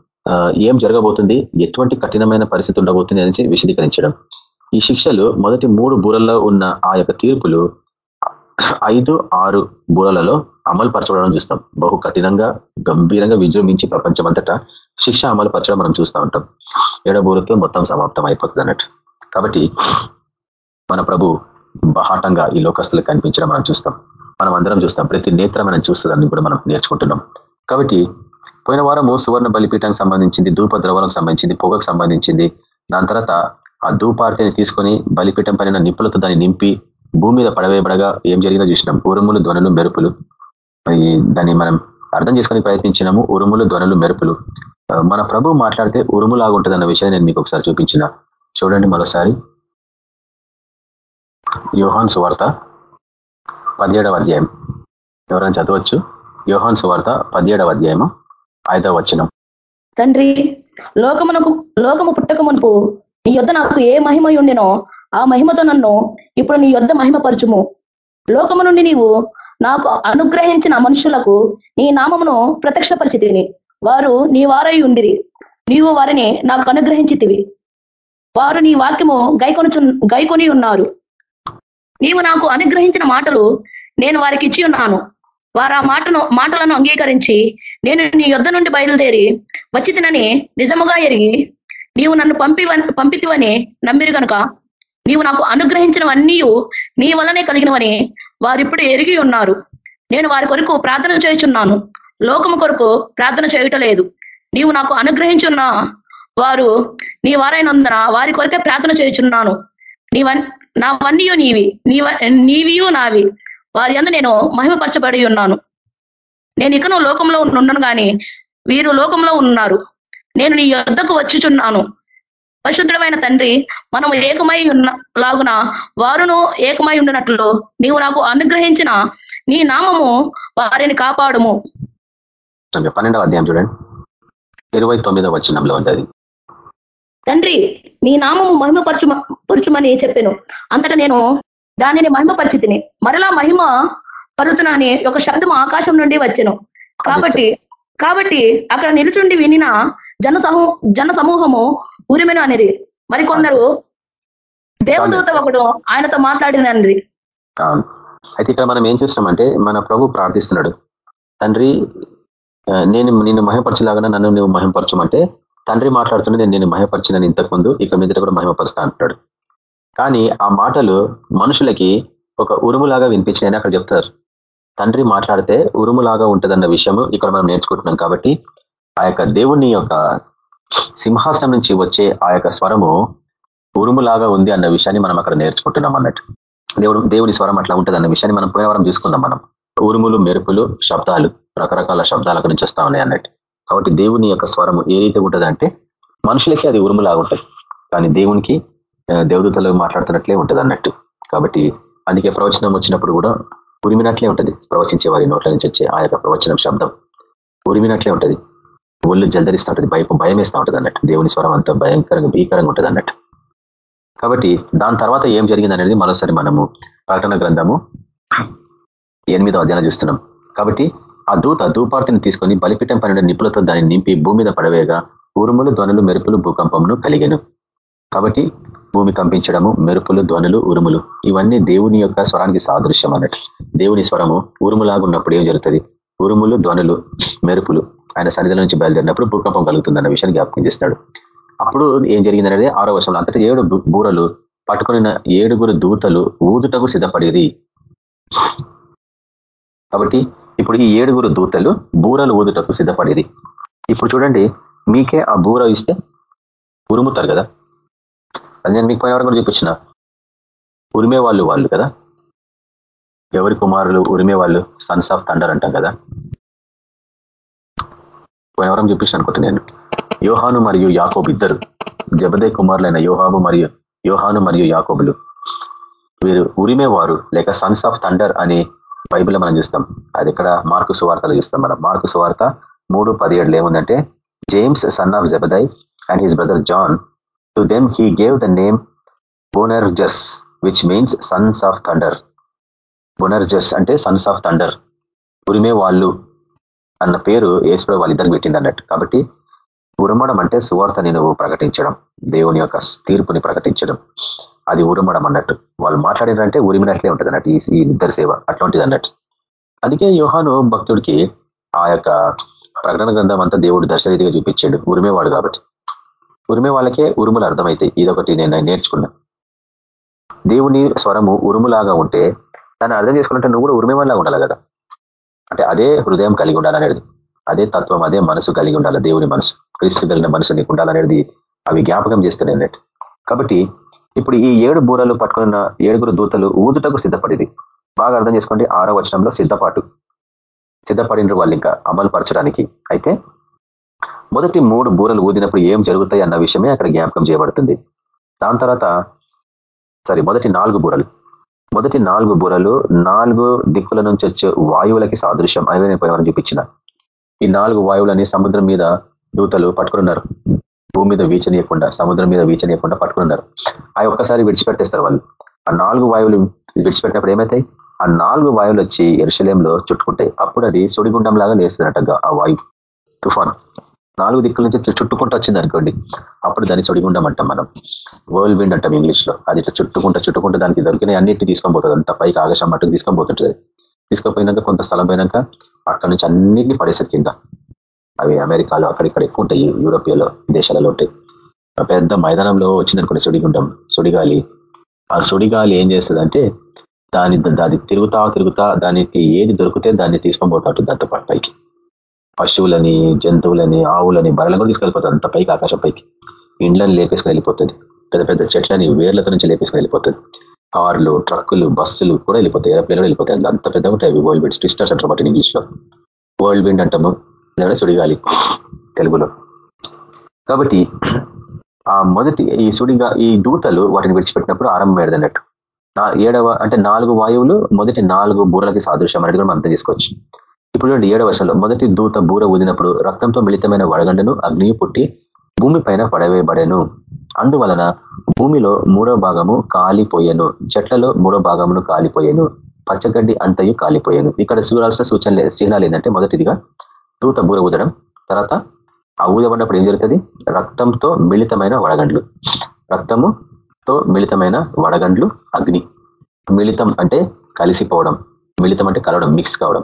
ఏం జరగబోతుంది? ఎటువంటి కఠినమైన పరిస్థితి ఉండబోతుంది అని విశదీకరించడం. ఈ శిక్షలు మొదటి మూడు బూరల్లో ఉన్న ఆ యొక్క తీర్పులు ఐదు ఆరు బూరలలో అమలు పరచబడడం చూస్తాం. బహు కఠినంగా గంభీరంగా విజృంభించి ప్రపంచమంతటా శిక్ష అమలు పరచడం మనం చూస్తూ ఉంటాం. ఏడబూరుతో మొత్తం సమాప్తం అయిపోతుంది అన్నట్టు. కాబట్టి మన ప్రభు బహాటంగా ఈ లోకస్తులకు కనిపించడం మనం చూస్తాం. మనం అందరం చూస్తాం. ప్రతి నేత్రం మనం చూస్తుందని కూడా మనం నేర్చుకుంటున్నాం. కాబట్టి పోయిన వారము సువర్ణ బలిపీఠానికి సంబంధించింది ధూప ద్రవాలకు సంబంధించింది పొగకు సంబంధించింది. దాని తర్వాత ఆ ధూపార్తిని తీసుకొని బలిపీఠం పైన నిప్పులతో దాన్ని నింపి భూమి మీద పడవేయబడగా ఏం జరిగిందో చూసినాం. ఉరుములు ధ్వనులు మెరుపులు. దాన్ని మనం అర్థం చేసుకొని ప్రయత్నించినాము. ఉరుములు ధ్వనులు మెరుపులు. మన ప్రభు మాట్లాడితే ఉరుములాగా ఉంటుంది అన్న విషయాన్ని నేను మీకు ఒకసారి చూపించిన. చూడండి మరోసారి. యోహాన్ సువార్త. పదిహేడవ అధ్యాయం. ఎవరైనా చదవచ్చు? యోహాన్ సువార్త పదిహేడవ అధ్యాయము ఐదవ వచనం. తండ్రి లోకమునకు లోకము పుట్టక మునుపు నీ యొద్ నాకు ఏ మహిమ ఉండినో ఆ మహిమతో నన్ను ఇప్పుడు నీ యొద్ మహిమపరచుము. లోకము నుండి నీవు నాకు అనుగ్రహించిన మనుషులకు నీ నామమును ప్రత్యక్షపరిచితిని వారు నీ వారై ఉండిరి. నీవు వారిని నాకు అనుగ్రహించితివి. వారు నీ వాక్యము గైకొను గైకొని ఉన్నారు నీవు నాకు అనుగ్రహించిన మాటలు నేను వారికి ఇచ్చి ఉన్నాను. వారు ఆ మాటను మాటలను అంగీకరించి నేను నీ యుద్ధ నుండి బయలుదేరి వచ్చి తినని నిజముగా ఎరిగి నీవు నన్ను పంపి పంపితివని నమ్మిరు కనుక నీవు నాకు అనుగ్రహించినవన్నీ నీ వల్లనే కలిగినవని వారిప్పుడు ఎరిగి ఉన్నారు. నేను వారి కొరకు ప్రార్థన చేయుచున్నాను. లోకము కొరకు ప్రార్థన చేయటలేదు. నీవు నాకు అనుగ్రహించున్న వారు నీ వారైనందున వారి కొరకే ప్రార్థన చేయుచున్నాను. నీవ నావన్నీయు నీవి. నీవ నీవియు నావి. వారి అందు నేను మహిమపరచబడి ఉన్నాను. నేను ఇకను లోకంలో ఉండను కానీ వీరు లోకంలో ఉన్నారు. నేను నీ యొద్దకు వచ్చుచున్నాను. పరిశుద్ధమైన తండ్రి మనము ఏకమై ఉన్న లాగున వారును ఏకమై ఉండినట్లు నీవు నాకు అనుగ్రహించిన నీ నామము వారిని కాపాడుము. పన్నెండవ అధ్యాయం చూడండి. ఇరవై తొమ్మిదవ వచనంలో ఉంటుంది. తండ్రి నీ నామము మహిమపరచు పరుచుమని చెప్పాను. అంతటా నేను దానిని మహిమపరిచితిని మరలా మహిమ పరుతునని ఒక శబ్దం ఆకాశం నుండి వచ్చాను. కాబట్టి కాబట్టి అక్కడ నిలుచుండి వినిన జన సమూ జన సమూహము ఉరిమెను అనేది మరికొందరు దేవదూత ఒకడు ఆయనతో మాట్లాడినండి అయితే ఇక్కడ మనం ఏం చూస్తున్నామంటే మన ప్రభు ప్రార్థిస్తున్నాడు. తండ్రి నేను నిన్ను మహిమపరచలాగా నన్ను నువ్వు మహిమపరచమంటే తండ్రి మాట్లాడుతుంటే నేను నేను మహిమపరిచినని ఇంతకుముందు ఇక మీద కూడా మహిమపరుస్తా అంటాడు కానీ ఆ మాటలు మనుషులకి ఒక ఉరుములాగా వినిపించినాయని అక్కడ చెప్తారు. తండ్రి మాట్లాడితే ఉరుములాగా ఉంటుందన్న విషయము ఇక్కడ మనం నేర్చుకుంటున్నాం కాబట్టి ఆ యొక్క దేవుని యొక్క సింహాసనం నుంచి వచ్చే ఆ యొక్క స్వరము ఉరుములాగా ఉంది అన్న విషయాన్ని మనం అక్కడ నేర్చుకుంటున్నాం అన్నట్టు. దేవుడు దేవుని స్వరం అట్లా ఉంటుంది అన్న విషయాన్ని మనం పోయేవారం చూసుకుందాం మనం. ఉరుములు మెరుపులు శబ్దాలు రకరకాల శబ్దాల నుంచి వస్తా ఉన్నాయి అన్నట్టు. కాబట్టి దేవుని యొక్క స్వరము ఏ రీతి ఉంటుందంటే మనుషులకి అది ఉరుములాగా ఉంటుంది. కానీ దేవునికి దేవదూతలు మాట్లాడుతున్నట్లే ఉంటుంది అన్నట్టు. కాబట్టి అందుకే ప్రవచనం వచ్చినప్పుడు కూడా ఉరిమినట్లే ఉంటుంది. ప్రవచించే వారి నోట్ల నుంచి వచ్చే ఆ యొక్క ప్రవచనం శబ్దం ఉరిమినట్లే ఉంటుంది. ఒళ్ళు జల్దరిస్తూ ఉంటుంది భయం భయం వేస్తూ ఉంటుంది అన్నట్టు. దేవుని స్వరం అంత భయంకరంగా భీకరంగా ఉంటుంది అన్నట్టు. కాబట్టి దాని తర్వాత ఏం జరిగింది అనేది మరోసారి మనము ప్రకటన గ్రంథము ఎనిమిదో అధ్యాయం చూస్తున్నాం. కాబట్టి ఆ దూత దూపార్తిని తీసుకొని బలిపీఠం పన్నెండు నిపులతో దాన్ని నింపి భూమి మీద పడవేగా ఉరుములు ధ్వనులు మెరుపులు భూకంపమును కలిగాను. కాబట్టి భూమి కంపించడము మెరుపులు ధ్వనులు ఉరుములు. ఇవన్నీ దేవుని యొక్క స్వరానికి సాదృశ్యం అన్నట్టు. దేవుని స్వరము ఉరుములాగా ఉన్నప్పుడు ఏం జరుగుతుంది? ఉరుములు ధ్వనులు మెరుపులు ఆయన సన్నిధి నుంచి బయలుదేరినప్పుడు భూకంపం కలుగుతుందన్న విషయాన్ని జ్ఞాపకం చేస్తున్నాడు. అప్పుడు ఏం జరిగిందనేది ఆరో వర్షంలో అంతటి ఏడు బూరలు పట్టుకున్న ఏడుగురు దూతలు ఊదుటకు సిద్ధపడేది కాబట్టి ఇప్పుడు ఈ ఏడుగురు దూతలు బూరలు ఊదుటకు సిద్ధపడేది ఇప్పుడు చూడండి మీకే ఆ బూర ఇస్తే ఉరుముతారు కదా? అది నేను మీకు పోయినవారు కూడా చూపించిన. ఉరిమే వాళ్ళు వాళ్ళు కదా? ఎవరి కుమారులు ఉరిమే వాళ్ళు? సన్స్ ఆఫ్ థండర్ అంటాం కదా? పోయినవరం చూపించిన అనుకుంటా నేను. యోహాను మరియు యాకోబు ఇద్దరు. జబదే కుమారులైన యోహాబు మరియు యోహాను మరియు యాకోబులు. వీరు ఉరిమే వారు లేక సన్స్ ఆఫ్ థండర్ అని బైబిల్ మనం చూస్తాం. అది ఇక్కడ మార్కు సువార్తలు చూస్తాం మనం. మార్కు సువార్త మూడు పదిహేడులో ఏముందంటే James son of Zebedee and his brother John to them he gave the name Boanerges which means sons of thunder Boanerges అంటే సన్స్ ఆఫ్ థండర్ ఉరిమే వాళ్ళు అన్న పేరు ఏసులో వాళ్ళిద్దరికి పెట్టింది అన్నట్టు. కాబట్టి ఉరమడం అంటే సువార్తని నువ్వు ప్రకటించడం దేవుని యొక్క తీర్పుని ప్రకటించడం. అది ఉరమడం అన్నట్టు. వాళ్ళు మాట్లాడినారంటే ఉరిమినట్లే ఉంటుంది అన్నట్టు ఈ ఇద్దరు సేవ అట్లాంటిది అన్నట్టు. అందుకే యోహాను భక్తుడికి ఆ యొక్క ప్రకటన గ్రంథం అంతా దేవుడు దర్శనరీతిగా చూపించాడు. ఉరిమేవాడు కాబట్టి. ఉరిమే వాళ్ళకే ఉరుములు అర్థమవుతాయి ఇదొకటి నేను నేర్చుకున్నా. దేవుని స్వరము ఉరుములాగా ఉంటే దాన్ని అర్థం చేసుకుంటే నువ్వు కూడా ఉరిమేవాళ్ళగా ఉండాలి కదా. అంటే అదే హృదయం కలిగి ఉండాలనేది. అదే తత్వం అదే మనసు కలిగి ఉండాలి దేవుని మనసు. క్రీస్తు కలిగిన మనసు నీకు ఉండాలనేది అవి జ్ఞాపకం చేస్తున్నాయి కాబట్టి ఇప్పుడు ఈ ఏడు బూరలు పట్టుకున్న ఏడుగురు దూతలు ఊదుటకు సిద్ధపడింది బాగా అర్థం చేసుకోండి ఆరో వచనంలో సిద్ధపాటు. సిద్ధపడినరు వాళ్ళు ఇంకా అమలు పరచడానికి అయితే మొదటి మూడు బూరలు ఊదినప్పుడు ఏం జరుగుతాయి అన్న విషయమే అక్కడ జ్ఞాపకం చేయబడుతుంది. దాని తర్వాత సారీ మొదటి నాలుగు బూరలు. మొదటి నాలుగు బూరలు నాలుగు దిక్కుల నుంచి వచ్చే వాయువులకి సాదృశ్యం అవి నేను పోయేవారని చూపించిన. ఈ నాలుగు వాయువులని సముద్రం మీద దూతలు పట్టుకున్నారు భూమి మీద వీచనీయకుండా సముద్రం మీద వీచనీయకుండా పట్టుకున్నారు ఆ ఒక్కసారి విడిచిపెట్టేస్తారు వాళ్ళు. ఆ నాలుగు వాయువులు విడిచిపెట్టినప్పుడు ఏమవుతాయి ఆ నాలుగు వాయువులు వచ్చి ఎరుశలేంలో చుట్టుకుంటాయి. అప్పుడు అది సుడిగుండం లాగా లేస్తున్నట్టుగా ఆ వాయువు తుఫాన్. నాలుగు దిక్కుల నుంచి చుట్టుకుంటూ వచ్చింది అనుకోండి అప్పుడు దాన్ని సుడిగుండం మనం. వరల్డ్ విండ్ అంటాం ఇంగ్లీష్లో. అది ఇట్లా చుట్టుకుంటూ చుట్టుకుంటూ దానికి దొరికిన అన్నిటి తీసుకొని పోతుంది. అంత పైకి ఆకాశం మట్టుకు తీసుకొని పోతుంటుంది. తీసుకుపోయినాక కొంత స్థలం పోయినాక అక్కడ నుంచి అన్నింటినీ పడేసారు కింద. అవి అమెరికాలో అక్కడిక్కడ ఎక్కువ ఉంటాయి యూరోపియలో దేశాలలో ఉంటాయి పెద్ద మైదానంలో వచ్చిందనుకోండి సుడిగుండం సుడిగాలి. ఆ సుడిగాలి ఏం చేస్తుందంటే దాని దాన్ని తిరుగుతా తిరుగుతా దానికి ఏది దొరికితే దాన్ని తీసుకొని పోతాడు దాంతో పాటు పైకి. పశువులని జంతువులని ఆవులని బరలను కూడా తీసుకెళ్ళిపోతుంది అంత పైకి ఆకాశం పైకి. ఇండ్లని లేపేసుకుని వెళ్ళిపోతుంది పెద్ద పెద్ద చెట్లని వేర్లతో నుంచి లేపేసుకుని వెళ్ళిపోతుంది కార్లు ట్రక్కులు బస్సులు కూడా వెళ్ళిపోతాయి. ఏరోప్లేన్ వెళ్ళిపోతాయి. అంత పెద్దగా ఉంటాయి. వరల్డ్ విండ్ ట్విస్టర్స్ అంటారు వాటిని ఇంగ్లీష్లో. వరల్డ్ విండ్ అంటాము. లేదా సుడిగాలి తెలుగులో. కాబట్టి ఆ మొదటి ఈ సుడిగా ఈ దూతలు వాటిని విడిచిపెట్టినప్పుడు ఆరంభమైనది అన్నట్టు ఏడవ అంటే నాలుగు వాయువులు మొదటి నాలుగు బూరలకి సాదృశ్యం అనేది కూడా మనం అర్థం చేసుకోవచ్చు. ఇప్పుడు ఏడవ వర్షంలో మొదటి దూత బూర ఊదినప్పుడు రక్తంతో మిళితమైన వడగండను అగ్ని పుట్టి భూమి పైన పడవేయబడేను. అందువలన భూమిలో మూడో భాగము కాలిపోయాను. చెట్లలో మూడో భాగమును కాలిపోయాను. పచ్చగడ్డి అంతయు కాలిపోయాను. ఇక్కడ చూడాల్సిన సూచనలు చిహ్నాలు ఏంటంటే మొదటిదిగా దూత బూర ఊదడం తర్వాత ఆ ఊదబడినప్పుడు ఏం జరుగుతుంది? రక్తంతో మిళితమైన వడగండ్లు. రక్తముతో మిళితమైన వడగండ్లు అగ్ని. మిళితం అంటే కలిసిపోవడం. మిళితం అంటే కలవడం మిక్స్ కావడం.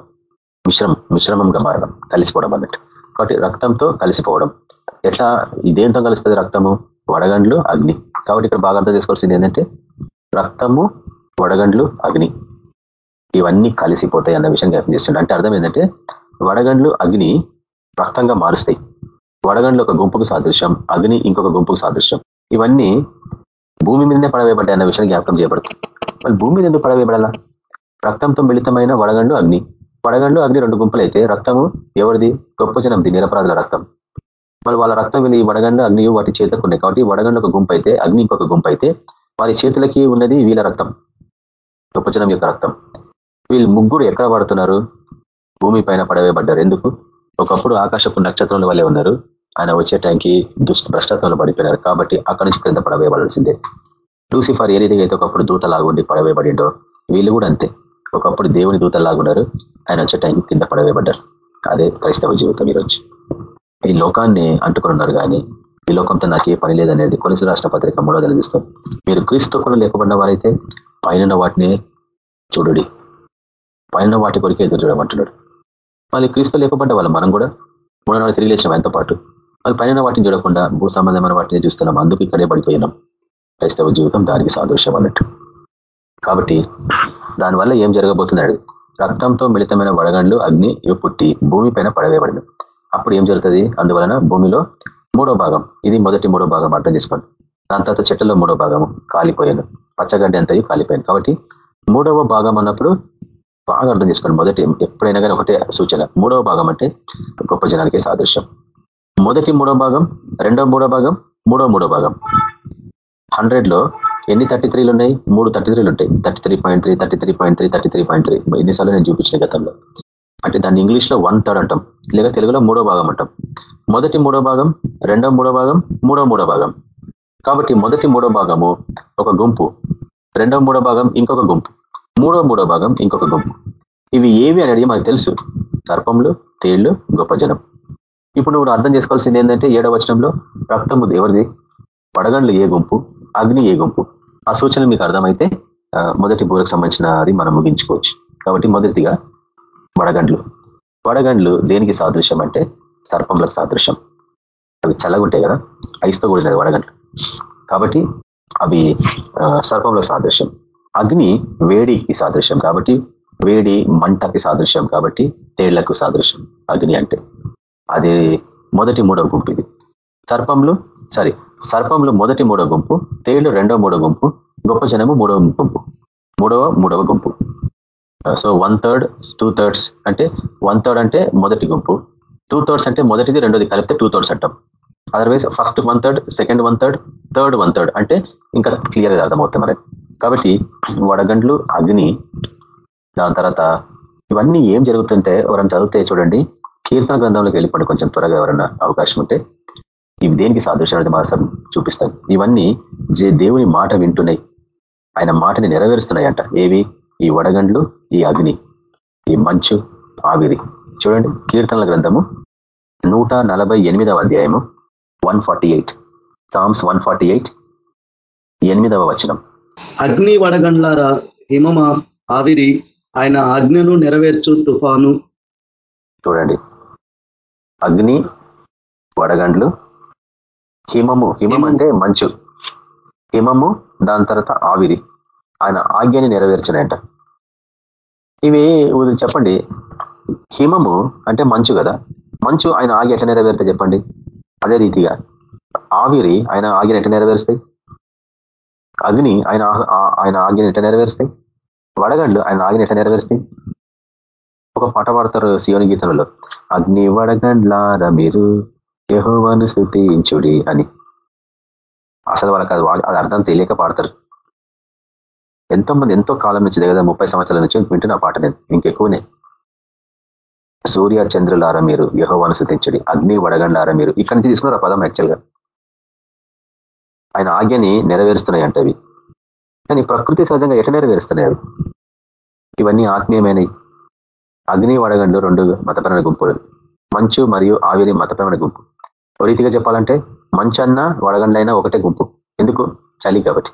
మిశ్రమం మిశ్రమంగా మారడం కలిసిపోవడం అన్నట్టు. కాబట్టి రక్తంతో కలిసిపోవడం. ఎట్లా ఇదేంతో కలుస్తుంది రక్తము? వడగండ్లు అగ్ని. కాబట్టి ఇక్కడ బాగా అర్థం చేసుకోవాల్సింది ఏంటంటే రక్తము వడగండ్లు అగ్ని. ఇవన్నీ కలిసిపోతాయి అన్న విషయం జ్ఞాపం చేస్తుండే. అంటే అర్థం ఏంటంటే వడగండ్లు అగ్ని రక్తంగా మారుస్తాయి. వడగండ్లు ఒక గుంపుకు సాదృశ్యం అగ్ని ఇంకొక గుంపుకు సాదృశ్యం. ఇవన్నీ భూమి మీదనే పడవేయబడ్డాయి అన్న విషయం జ్ఞాపకం చేయబడుతుంది. వాళ్ళు భూమి మీద ఎందుకు పడవేయబడాలా? రక్తంతో మిళితమైన వడగండ్లు అగ్ని. పడగండు అగ్ని రెండు గుంపులు అయితే రక్తము ఎవరిది? గొప్ప జనంది నిరపరాధుల రక్తం. మరి వాళ్ళ రక్తం వెళ్ళి వడగండ్లు అగ్ని వాటి చేతులకు ఉన్నాయి కాబట్టి వడగండ్లు ఒక గుంపు అయితే అగ్ని ఇంకొక గుంపు అయితే వారి చేతులకి ఉన్నది వీళ్ళ రక్తం గొప్ప జనం యొక్క రక్తం. వీళ్ళు ముగ్గురు ఎక్కడ పడుతున్నారు? భూమి పైన పడవేయబడ్డారు. ఎందుకు? ఒకప్పుడు ఆకాశపు నక్షత్రాల వల్లే ఉన్నారు. ఆయన వచ్చే టైంకి దుష్ట భ్రష్టత్వంలో పడిపోయినారు కాబట్టి అక్కడి నుంచి క్రింద పడవేయబడాల్సిందే. లూసిఫర్ ఏ రీతిగా అయితే ఒకప్పుడు దూతలాగుండి పడవేయబడిండో వీళ్ళు కూడా అంతే. ఒకప్పుడు దేవుని దూతలాగున్నారు ఆయన వచ్చే టైం కింద పడవేయబడ్డారు. అదే క్రైస్తవ జీవితం ఈరోజు. ఈ లోకాన్ని అంటుకొని ఉన్నారు కానీ ఈ లోకంతో నాకు ఏ పని లేదనేది కొలసి రాష్ట్ర పత్రిక మూడో తెలిపిస్తాం మీరు క్రీస్తు కూడా లేకపోయిన వారైతే పైన వాటిని చూడుడి. పైన వాటి కొరికే ఎదురు చూడమంటున్నాడు. మళ్ళీ క్రీస్తు లేకపోతే వాళ్ళు మనం కూడా. మూడో నాడు తిరిగి లేచినాం ఆయనతో పాటు. వాళ్ళు పైన వాటిని చూడకుండా భూ సంబంధమైన వాటిని చూస్తున్నాం. అందుకు ఇక్కడే పడిపోయినాం. క్రైస్తవ జీవితం దానికి సాదృశ్యం అన్నట్టు. కాబట్టి దానివల్ల ఏం జరగబోతున్నాడు రక్తంతో మిళితమైన వడగండ్లు అగ్ని పుట్టి భూమి పైన పడవేయబడింది. అప్పుడు ఏం జరుగుతుంది? అందువలన భూమిలో మూడో భాగం ఇది మొదటి మూడో భాగం అర్థం చేసుకోండి. దాని తర్వాత చెట్లలో మూడో భాగము కాలిపోయాను పచ్చగడ్డి అంతయు కాలిపోయాను కాబట్టి మూడవ భాగం అన్నప్పుడు బాగా అర్థం చేసుకోండి. మొదటి ఎప్పుడైనా కానీ ఒకటే సూచన. మూడవ భాగం అంటే గొప్ప జనానికి సాదృశ్యం. మొదటి మూడో భాగం రెండవ మూడో భాగం మూడో మూడో భాగం. హండ్రెడ్లో ఎన్ని థర్టీ త్రీలు ఉన్నాయి? మూడు థర్టీ త్రీలు ఉంటాయి. Thirty three point three thirty three point three thirty three point three. ఎన్నిసార్లు నేను చూపించిన గతంలో. అంటే దాన్ని ఇంగ్లీష్లో వన్ థర్డ్ అంటాం. లేదా తెలుగులో మూడో భాగం అంటాం. మొదటి మూడో భాగం రెండో మూడో భాగం మూడో మూడో భాగం. కాబట్టి మొదటి మూడో భాగము ఒక గుంపు రెండో మూడో భాగం ఇంకొక గుంపు మూడో మూడో భాగం ఇంకొక గుంపు. ఇవి ఏవి అనేది మనకు తెలుసు. సర్పంలు తేళ్ళు గొప్ప జనం. ఇప్పుడు నువ్వు అర్థం చేసుకోవాల్సింది ఏంటంటే ఏడవ వచనంలో రక్తము ఎవరిది? పడగండ్లు ఏ గుంపు? అగ్ని ఏ గుంపు? ఆ సూచన మీకు అర్థమైతే మొదటి బూరకు సంబంధించిన అది మనం ముగించుకోవచ్చు. కాబట్టి మొదటిగా వడగండ్లు. వడగండ్లు దేనికి సాదృశ్యం అంటే సర్పంలకు సాదృశ్యం. అవి చల్లగుంటాయి కదా ఐస్తో కూడినది వడగండ్లు. కాబట్టి అవి సర్పంలకు సాదృశ్యం. అగ్ని వేడికి సాదృశ్యం కాబట్టి వేడి మంటకి సాదృశ్యం కాబట్టి తేళ్ళకు సాదృశ్యం అగ్ని అంటే. అది మొదటి మూడవ గుంపు ఇది. సర్పంలు సారీ సర్పములు మొదటి మూడవ గుంపు తేళ్ళు రెండవ మూడవ గుంపు గొప్ప జనము మూడవ గుంపు. మూడవ మూడవ గుంపు. So one third two thirds అంటే వన్ థర్డ్ అంటే మొదటి గుంపు. టూ థర్డ్స్ అంటే మొదటిది రెండోది కలిపితే టూ థర్డ్స్ అంటాం. Otherwise first one third second one third third one third అంటే ఇంకా క్లియర్గా అర్థమవుతుంది మనకి కాబట్టి వడగండ్లు అగ్ని దాని తర్వాత ఇవన్నీ ఏం జరుగుతుంటే ఎవరైనా చదివితే చూడండి కీర్తన గ్రంథంలోకి వెళ్ళిపోండి కొంచెం త్వరగా ఎవరైనా అవకాశం ఉంటే. ఇవి దేనికి సాదృశ్యం మాసం చూపిస్తాను ఇవన్నీ దేవుని మాట వింటున్నాయి. ఆయన మాటని నెరవేరుస్తున్నాయంట. ఏవి? ఈ వడగండ్లు ఈ అగ్ని ఈ మంచు ఆవిరి. చూడండి కీర్తనల గ్రంథము నూట అధ్యాయము one forty eight. Psalms one forty eight ఎనిమిదవ వచనం. అగ్ని వడగండ్లారా హిమమ ఆవిరి ఆయన ఆజ్ఞను నెరవేర్చు తుఫాను. చూడండి. అగ్ని వడగండ్లు హిమము హిమం అంటే మంచు. హిమము దాని తర్వాత ఆవిరి. ఆయన ఆజ్ఞని నెరవేర్చినాయంట. ఇవి చెప్పండి. హిమము అంటే మంచు కదా? మంచు ఆయన ఆగి ఎట్లా నెరవేరుతా చెప్పండి? అదే రీతిగా. ఆవిరి ఆయన ఆగిని ఎట్లా నెరవేరుస్తాయి? అగ్ని ఆయన ఆయన ఆజ్ఞని ఎట్లా నెరవేరుస్తాయి? వడగండ్లు ఆయన ఆగిని ఎట్లా నెరవేరుస్తాయి? ఒక పాట పాడతారు శివని గీతంలో. అగ్ని వడగండ్లార మీరు? యహోవాను స్థుతించుడి అని. అసలు వాళ్ళకి అది అది అర్థం తెలియక పాడతారు. ఎంతో మంది ఎంతో కాలం నుంచి దగ్గర ముప్పై సంవత్సరాల నుంచి వింటున్న పాట నేను ఇంకెక్కువనే. సూర్య చంద్రులారా మీరు యహోవాను శుతించడి అగ్ని వడగండ్లారా మీరు? ఇక్కడి నుంచి తీసుకున్నారు పదం యాక్చువల్గా? ఆయన ఆజ్ఞని నెరవేరుస్తున్నాయి అంటవి కానీ ప్రకృతి సహజంగా ఎట్లా నెరవేరుస్తున్నాయి అవి? ఇవన్నీ ఆత్మీయమైనవి. అగ్ని వడగండ్లు రెండు మతపరమైన గుంపులు. మంచు మరియు ఆవిరి మతపరమైన గుంపు. ఓ రీతిగా చెప్పాలంటే మంచి అన్న వడగండ్లైనా ఒకటే గుంపు. ఎందుకు? చలి కాబట్టి.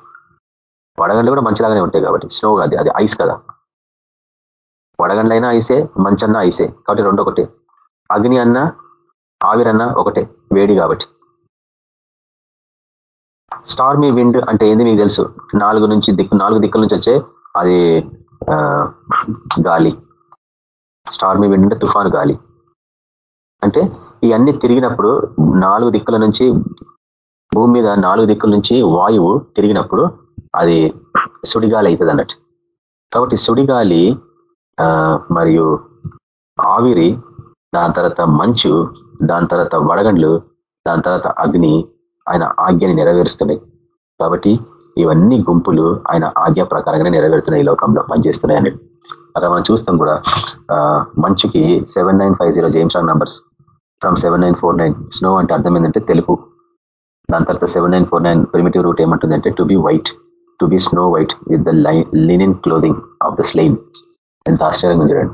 వడగండ్లు కూడా మంచిలాగానే ఉంటాయి కాబట్టి. స్నో అది అది ఐస్ కదా. వడగండ్లైనా ఐసే మంచన్న ఐసే. కాబట్టి రెండు ఒకటే. అగ్ని అన్న ఆవిరన్న ఒకటే. వేడి కాబట్టి. స్టార్మీ విండ్ అంటే ఏంది మీకు తెలుసు? నాలుగు నుంచి దిక్కు నాలుగు దిక్కుల నుంచి వచ్చే అది గాలి. స్టార్మీ విండ్ అంటే తుఫాను గాలి. అంటే ఇవన్నీ తిరిగినప్పుడు నాలుగు దిక్కుల నుంచి భూమి మీద నాలుగు దిక్కుల నుంచి వాయువు తిరిగినప్పుడు అది సుడిగాలి అవుతుంది అన్నట్టు. కాబట్టి సుడిగాలి మరియు ఆవిరి దాని తర్వాత మంచు దాని తర్వాత వడగండ్లు దాని తర్వాత అగ్ని ఆయన ఆజ్ఞని నెరవేరుస్తున్నాయి. కాబట్టి ఇవన్నీ గుంపులు ఆయన ఆజ్ఞ ప్రకారంగానే నెరవేరుతున్నాయి ఈ లోకంలో పనిచేస్తున్నాయి అన్నట్టు. అక్కడ మనం చూస్తాం కూడా మంచుకి seven nine five zero James numbers from seven nine four nine snow అంటే అర్థం ఏంటంటే తెలుపు. దాని తర్వాత seven nine four nine primitive root ఏమంటుందంటే to be white to be snow white with the linen clothing of the slain ఎంత ఆశ్చర్యంగా చూడండి.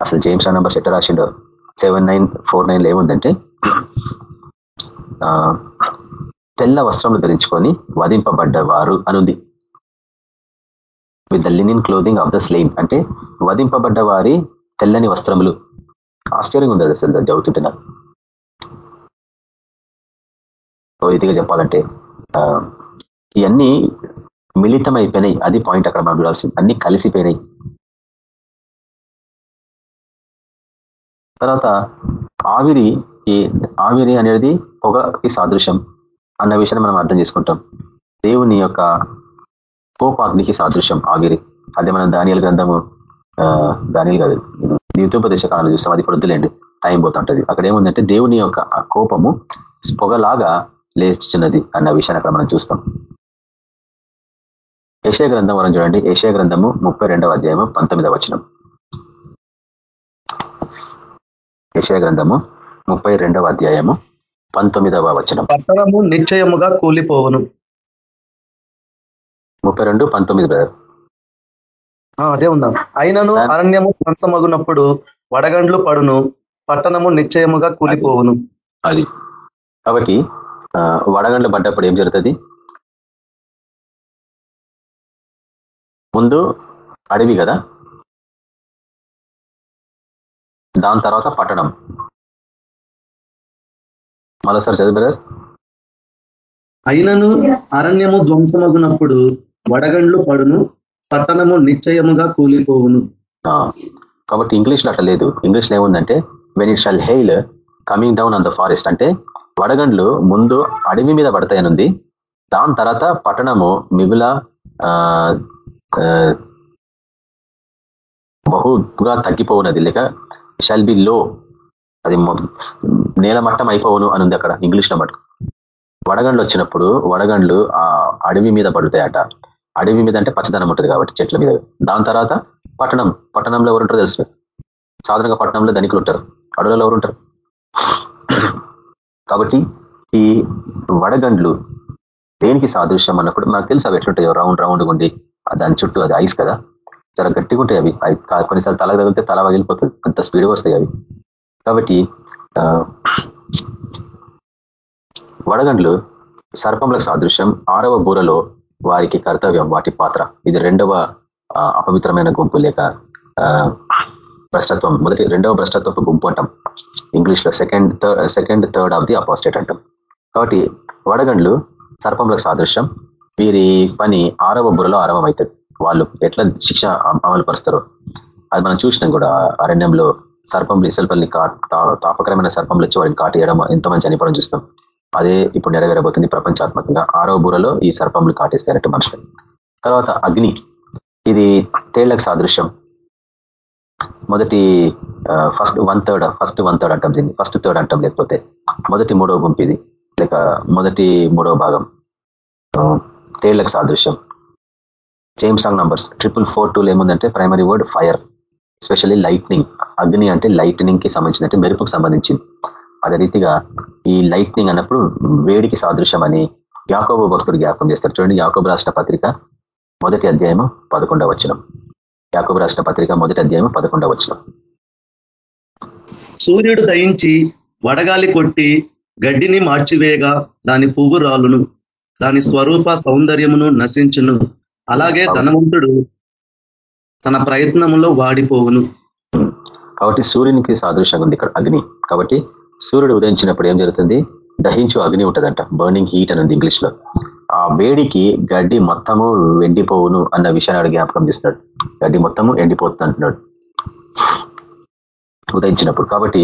అసలు జేమ్స్ రా నెంబర్ ఎట్లా రాసిండో? సెవెన్ నైన్ ఫోర్ నైన్లో ఏముందంటే తెల్ల వస్త్రములు ధరించుకొని వధింపబడ్డవారు అనుంది. With the linen clothing of the slain అంటే వధింపబడ్డ వారి తెల్లని వస్త్రములు. ఆశ్చర్యంగా ఉంది అసలు చదువుతుంటున్నా ఓ రీతిగా చెప్పాలంటే ఇవన్నీ మిళితం అయిపోయినాయి అది పాయింట్ అక్కడ మనం చూడాల్సింది. అన్ని కలిసిపోయినాయి. తర్వాత ఆవిరి ఆవిరి అనేది పొగకి సాదృశ్యం అన్న విషయాన్ని మనం అర్థం చేసుకుంటాం. దేవుని యొక్క కోపాగ్నికి సాదృశ్యం ఆవిరి. అదే మనం దానియల గ్రంథము దానియలు కాదు. ద్వితోపదేశ కాలంలో చూస్తాం. అది పొద్దులేండి టైం పోతుంటది. అక్కడ ఏముందంటే దేవుని యొక్క కోపము పొగలాగా లేచినది అన్న విషయాన్ని అక్కడ మనం చూస్తాం. యశయ గ్రంథం వరం చూడండి. యశయ గ్రంథము ముప్పై రెండవ అధ్యాయము పంతొమ్మిదవ వచనం. యశయ గ్రంథము ముప్పై రెండవ అధ్యాయము పంతొమ్మిదవ వచనం. పట్టణము నిశ్చయముగా కూలిపోవను. ముప్పై రెండు పంతొమ్మిది బ్రదర్ అదే ఉందా? అయినను అరణ్యము ధ్వంసమగునప్పుడు వడగండ్లు పడును. పట్టణము నిశ్చయముగా కూలిపోవును. అది. కాబట్టి వడగండ్లు పడ్డప్పుడు ఏం జరుగుతుంది? ముందు అడవి కదా? దాని తర్వాత పట్టణం. మరోసారి చదువు బ్రదర్. అయినను అరణ్యము ధ్వంసమగునప్పుడు వడగండ్లు పడును పట్టణము నిశ్చయముగా కూలిపోవును. కాబట్టి ఇంగ్లీష్లో అట్లా లేదు. ఇంగ్లీష్లో ఏముందంటే when it shall hail coming down on the forest అంటే వడగండ్లు ముందు అడవి మీద పడతాయనుంది. దాని తర్వాత పట్టణము మిగుల ఆ, బహుగా తగ్గిపోవునది లేక షల్ బి లో అది నేలమట్టం అయిపోవును అని ఉంది అక్కడ ఇంగ్లీష్లో మటుకు. వడగండ్లు వచ్చినప్పుడు వడగండ్లు ఆ అడవి మీద పడుతాయట. అడవి మీద అంటే పచ్చదనం ఉంటుంది కాబట్టి చెట్ల మీద. దాని తర్వాత పట్టణం. పట్టణంలో ఎవరుంటారో తెలుసు. సాధారణంగా పట్టణంలో ధనికులు ఉంటారు. అడవులలో ఎవరు ఉంటారు కాబట్టి ఈ వడగండ్లు దేనికి సాదృశ్యం అన్నప్పుడు నాకు తెలుసు అవి ఎట్లుంటాయో రౌండ్ రౌండ్ ఉండి దాని చుట్టూ అది ఐస్ కదా. చాలా గట్టిగా ఉంటాయి అవి. కొన్నిసార్లు తల తగిలితే తల పగిలిపోతుంది అంత స్పీడ్గా వస్తాయి అవి. కాబట్టి ఆ, వడగండ్లు సర్పంలకు సాదృశ్యం. ఆరవ బూరలో వారికి కర్తవ్యం వాటి పాత్ర. ఇది రెండవ అపవిత్రమైన గుంపు లేక ఆ, భ్రష్టత్వం. మొదటి రెండవ భ్రష్టత్వపు గుంపు అంటాం. ఇంగ్లీష్లో second second third of the apostate అంటాం. కాబట్టి వడగండ్లు సర్పంలకు సాదృశ్యం. వీరి పని ఆరవ బుర్రలో ఆరంభమవుతుంది. వాళ్ళు ఎట్లా శిక్ష అమలు పరుస్తారో అది మనం చూసినాం కూడా. అరణ్యంలో సర్పం ఇసల్పల్ని కా తా- తాపకరమైన సర్పంలు వచ్చి వాడిని కాటేయడం ఎంతమంది చనిపోవడం చూస్తాం. అదే ఇప్పుడు నెరవేరబోతుంది ప్రపంచాత్మకంగా. ఆరో బూరలో ఈ సర్పంలు కాటేస్తారట మనుషులు. తర్వాత అగ్ని. ఇది తేళ్ళకు సాదృశ్యం. మొదటి first one third first one third అంటాం దీన్ని. ఫస్ట్ థర్డ్ అంటాం లేకపోతే మొదటి మూడవ గుంపు ఇది లేక మొదటి మూడవ భాగం. తేళ్ళకు సాదృశ్యం. James wrong numbers triple four tool ఏముందంటే primary word fire especially lightning అగ్ని అంటే లైట్నింగ్కి సంబంధించిన అంటే మెరుపుకు సంబంధించింది. అదే రీతిగా ఈ లైట్నింగ్ అన్నప్పుడు వేడికి సాదృశ్యం అని యాకోబు భక్తుడు జ్ఞాపకం చేస్తారు చూడండి యాకోబు రాష్ట్ర పత్రిక మొదటి అధ్యాయము పదకొండవ వచనం. యాకోబు రాష్ట్ర పత్రిక మొదటి అధ్యాయము పదకొండవ వచనం. సూర్యుడు దయించి వడగాలి కొట్టి గడ్డిని మార్చివేయగా దాని పువ్వు రాలును దాని స్వరూప సౌందర్యమును నశించును. అలాగే ధనవంతుడు తన ప్రయత్నములో వాడిపోవును. కాబట్టి సూర్యునికి సాదృశ్యంగా ఉంది ఇక్కడ అగ్ని. కాబట్టి సూర్యుడు ఉదయించినప్పుడు ఏం జరుగుతుంది? దహించు అగ్ని ఉంటుందంట. బర్నింగ్ హీట్ అని ఇంగ్లీష్లో ఆ వేడికి గడ్డి మొత్తము ఎండిపోవును అన్న విషయాన్ని జ్ఞాపకం చేస్తున్నాడు. గడ్డి మొత్తము ఎండిపోతుంది అంటున్నాడు. ఉదయించినప్పుడు. కాబట్టి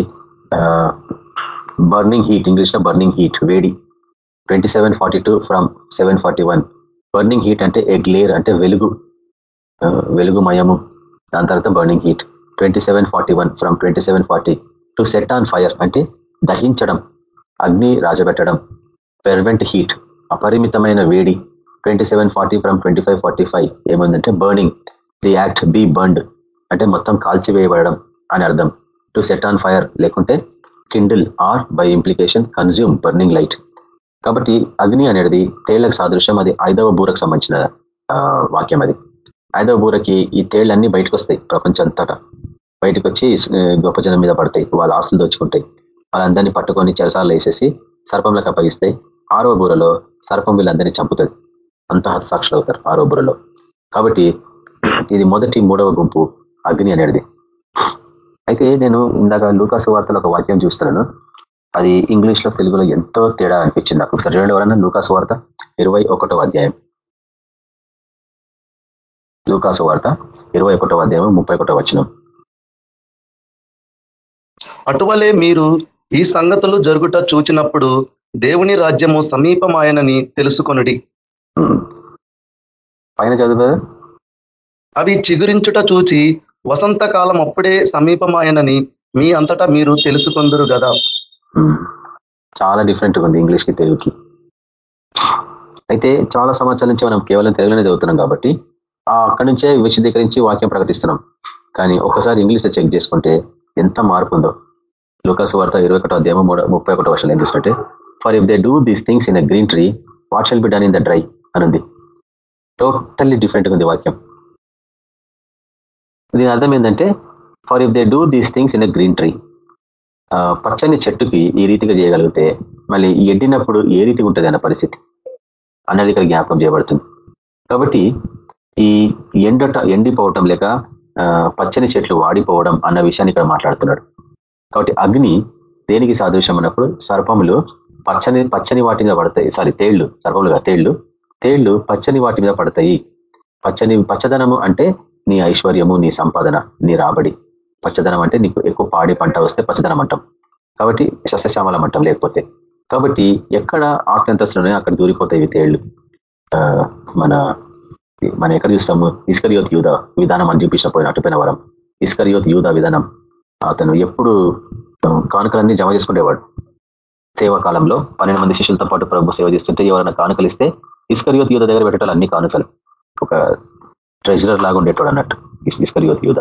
బర్నింగ్ హీట్ ఇంగ్లీష్లో బర్నింగ్ హీట్ వేడి. Twenty seven forty two from seven forty one burning heat అంటే ఏ గ్లేర్ అంటే వెలుగు వెలుగు వెలుగుమయము దాని తర్వాత burning heat twenty seven forty one from twenty seven forty to set on fire అంటే దహించడం. అగ్ని రాజబెట్టడం. ఫెర్వెంట్ హీట్ అపరిమితమైన వేడి. Twenty seven forty from twenty five forty five ఏముందంటే burning the act be burned అంటే మొత్తం కాల్చివేయబడడం అని అర్థం. టు సెట్ ఆన్ ఫైర్ లేకుంటే kindle or by implication consume burning light కాబట్టి అగ్ని అనేది తేళ్ళకు సాదృశ్యం అది ఐదవ బూరకు సంబంధించిన వాక్యం అది. ఐదవ బూరకి ఈ తేళ్ళన్నీ బయటకు వస్తాయి ప్రపంచంతటా బయటకు వచ్చి గొప్ప జనం మీద పడతాయి వాళ్ళ ఆస్తులు దోచుకుంటాయి. వాళ్ళందరినీ పట్టుకొని చెరసాలు వేసేసి సర్పంలకు అప్పగిస్తే ఆరో బూరలో సర్పం వీళ్ళందరినీ చంపుతుంది. అంత హతసాక్షులు అవుతారు ఆరో బూరలో. కాబట్టి ఇది మొదటి మూడవ గుంపు అగ్ని అనేది అయితే నేను ఇందాక లూకాసు వార్తలో ఒక వాక్యం చూస్తున్నాను. అది ఇంగ్లీష్లో తెలుగులో ఎంతో తేడా అనిపించింది నాకు. ఒకసారి రెండు ఎవరన్నా లూకాసు వార్త ఇరవై ఒకటో అధ్యాయం. లూకాసు వార్త ఇరవై అధ్యాయం ముప్పై ఒకటో వచనం. అటువలే మీరు ఈ సంగతులు జరుగుట చూచినప్పుడు దేవుని రాజ్యము సమీపమాయనని తెలుసుకొనుడి. పైన చదువు అవి చిగురించుట చూచి వసంతకాలం అప్పుడే సమీపమాయనని మీ అంతటా మీరు తెలుసుకొందరు కదా. చాలా డిఫరెంట్ ఉంది ఇంగ్లీష్కి తెలుగుకి అయితే చాలా సంవత్సరాల నుంచి మనం కేవలం తెలుగులోనే చదువుతున్నాం కాబట్టి ఆ అక్కడి నుంచే విశదీకరించి వాక్యం ప్రకటిస్తున్నాం కానీ ఒకసారి ఇంగ్లీష్లో చెక్ చేసుకుంటే ఎంత మార్పు ఉందో లూకాసు వార్త ఇరవై ఒకటో అధ్యాయం మూడు ముప్పై ఒకటో వర్షాలు ఏం చూసినట్టే? For if they do these things in a green tree what shall be done in the dry అనుంది. టోటల్లీ డిఫరెంట్గా ఉంది వాక్యం. దీని అర్థం ఏంటంటే for if they do these things in a green tree పచ్చని చెట్టుకి ఈ రీతిగా చేయగలిగితే మళ్ళీ ఎండినప్పుడు ఏ రీతిగా ఉంటుంది అన్న పరిస్థితి అన్నది ఇక్కడ జ్ఞాపకం చేయబడుతుంది. కాబట్టి ఈ ఎండట ఎండిపోవటం లేక పచ్చని చెట్లు వాడిపోవడం అన్న విషయాన్ని ఇక్కడ మాట్లాడుతున్నాడు. కాబట్టి అగ్ని దేనికి సాదృశ్యం అన్నప్పుడు సర్పములు పచ్చని పచ్చని వాటి మీద పడతాయి. సారీ తేళ్ళు సర్పములుగా తేళ్ళు. తేళ్ళు పచ్చని వాటి మీద పడతాయి. పచ్చని పచ్చదనము అంటే నీ ఐశ్వర్యము నీ సంపాదన నీ రాబడి. పచ్చదనం అంటే నీకు ఎక్కువ పాడి పంట వస్తే పచ్చదనం అంటాం. కాబట్టి సస్యశ్యామలం అంటాం లేకపోతే. కాబట్టి ఎక్కడ ఆత్మంతస్తున్నాయో అక్కడ దూరిపోతాయి తేళ్ళు. ఆ, మన మనం ఎక్కడ చూస్తాము? ఇస్కరియోత్ యూధ విధానం అని చూపించిన పోయిన అటుపోయిన వరం. ఇస్కరియోత్ యూధ విధానం. అతను ఎప్పుడు కానుకలన్నీ జమ చేసుకునేవాడు. సేవా కాలంలో పన్నెండు మంది శిష్యులతో పాటు ప్రభు సేవ చేస్తుంటే ఎవరైనా కానుకలు ఇస్తే ఇస్కరియోత్ యూధ దగ్గర పెట్టాలి అన్ని కానుకలు. ఒక ట్రెజరర్ లాగా ఉండేటోడు అన్నట్టు ఇస్కర్ ఇస్కరియోత్ యూధ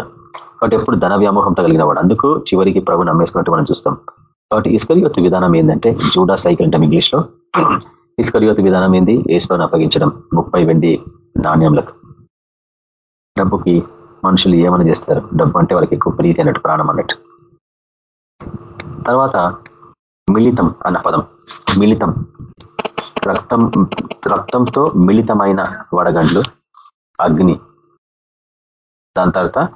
కాబట్టి ఎప్పుడు ధన వ్యామోహంతో కలిగిన వాడు. అందుకు చివరికి ప్రభు నమ్మేసుకున్నట్టు మనం చూస్తాం. కాబట్టి ఇస్కరియోత్ విధానం ఏంటంటే జూడా సైకిల్ అంటాం ఇంగ్లీష్లో ఇస్కరియోత్ విధానం ఏంది? ఏసులోని అప్పగించడం. ముప్పై వెండి నాణ్యంలకు. డబ్బుకి మనుషులు ఏమని చేస్తారు? డబ్బు అంటే వాళ్ళకి ఎక్కువ ప్రీతి అన్నట్టు ప్రాణం అన్నట్టు. తర్వాత మిళితం అన్న పదం. మిళితం. రక్తం రక్తంతో మిళితమైన వడగండ్లు అగ్ని. దాని తర్వాత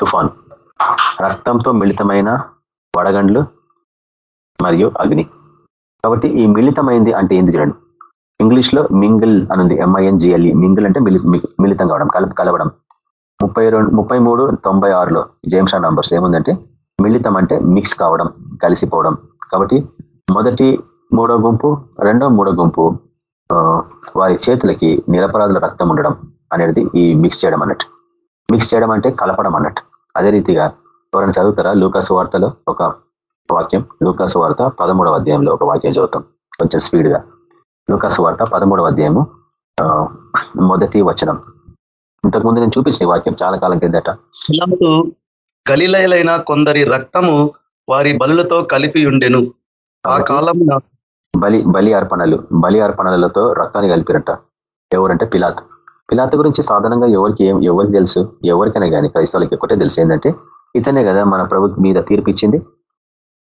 తుఫాన్. రక్తంతో మిళితమైన వడగండ్లు మరియు అగ్ని. కాబట్టి ఈ మిళితమైంది అంటే ఏంది చూడండి. ఇంగ్లీష్లో మింగిల్ అనుంది. ఎంఐఎన్జిఎల్ఈ మింగిల్ అంటే మిలి- మిళితం కావడం కలప కలవడం. ముప్పై రెండు ముప్పై మూడు తొంభై ఆరులో జేమ్స్ నంబర్స్ ఏముందంటే మిళితం అంటే మిక్స్ కావడం కలిసిపోవడం. కాబట్టి మొదటి మూడో గుంపు రెండో మూడో గుంపు వారి చేతులకి నిరపరాధుల రక్తం ఉండడం అనేది ఈ మిక్స్ చేయడం అన్నట్టు. మిక్స్ చేయడం అంటే కలపడం అన్నట్టు. అదే రీతిగా ఎవరైనా చదువుతారా? లూకాసు వార్తలో ఒక వాక్యం లూకాసు వార్త పదమూడవ అధ్యాయంలో ఒక వాక్యం చదువుతాం కొంచెం స్పీడ్గా. లూకాసు వార్త పదమూడవ అధ్యాయము మొదటి వచనం. ఇంతకుముందు నేను చూపించిన వాక్యం చాలా కాలం కిందట గలిలైన కొందరి రక్తము వారి బలులతో కలిపి ఉండెను. ఆ కాలమున బలి బలి అర్పణలు బలి అర్పణలతో రక్తాన్ని కలిపిరట ఎవరంటే పిలాత్. పిలాత్ గురించి సాధారణంగా ఎవరికి ఏం ఎవరికి తెలుసు? ఎవరికైనా కానీ క్రైస్తవులకి ఒకటే తెలుసు ఏంటంటే ఇతనే కదా మన ప్రభు మీద తీర్పిచ్చింది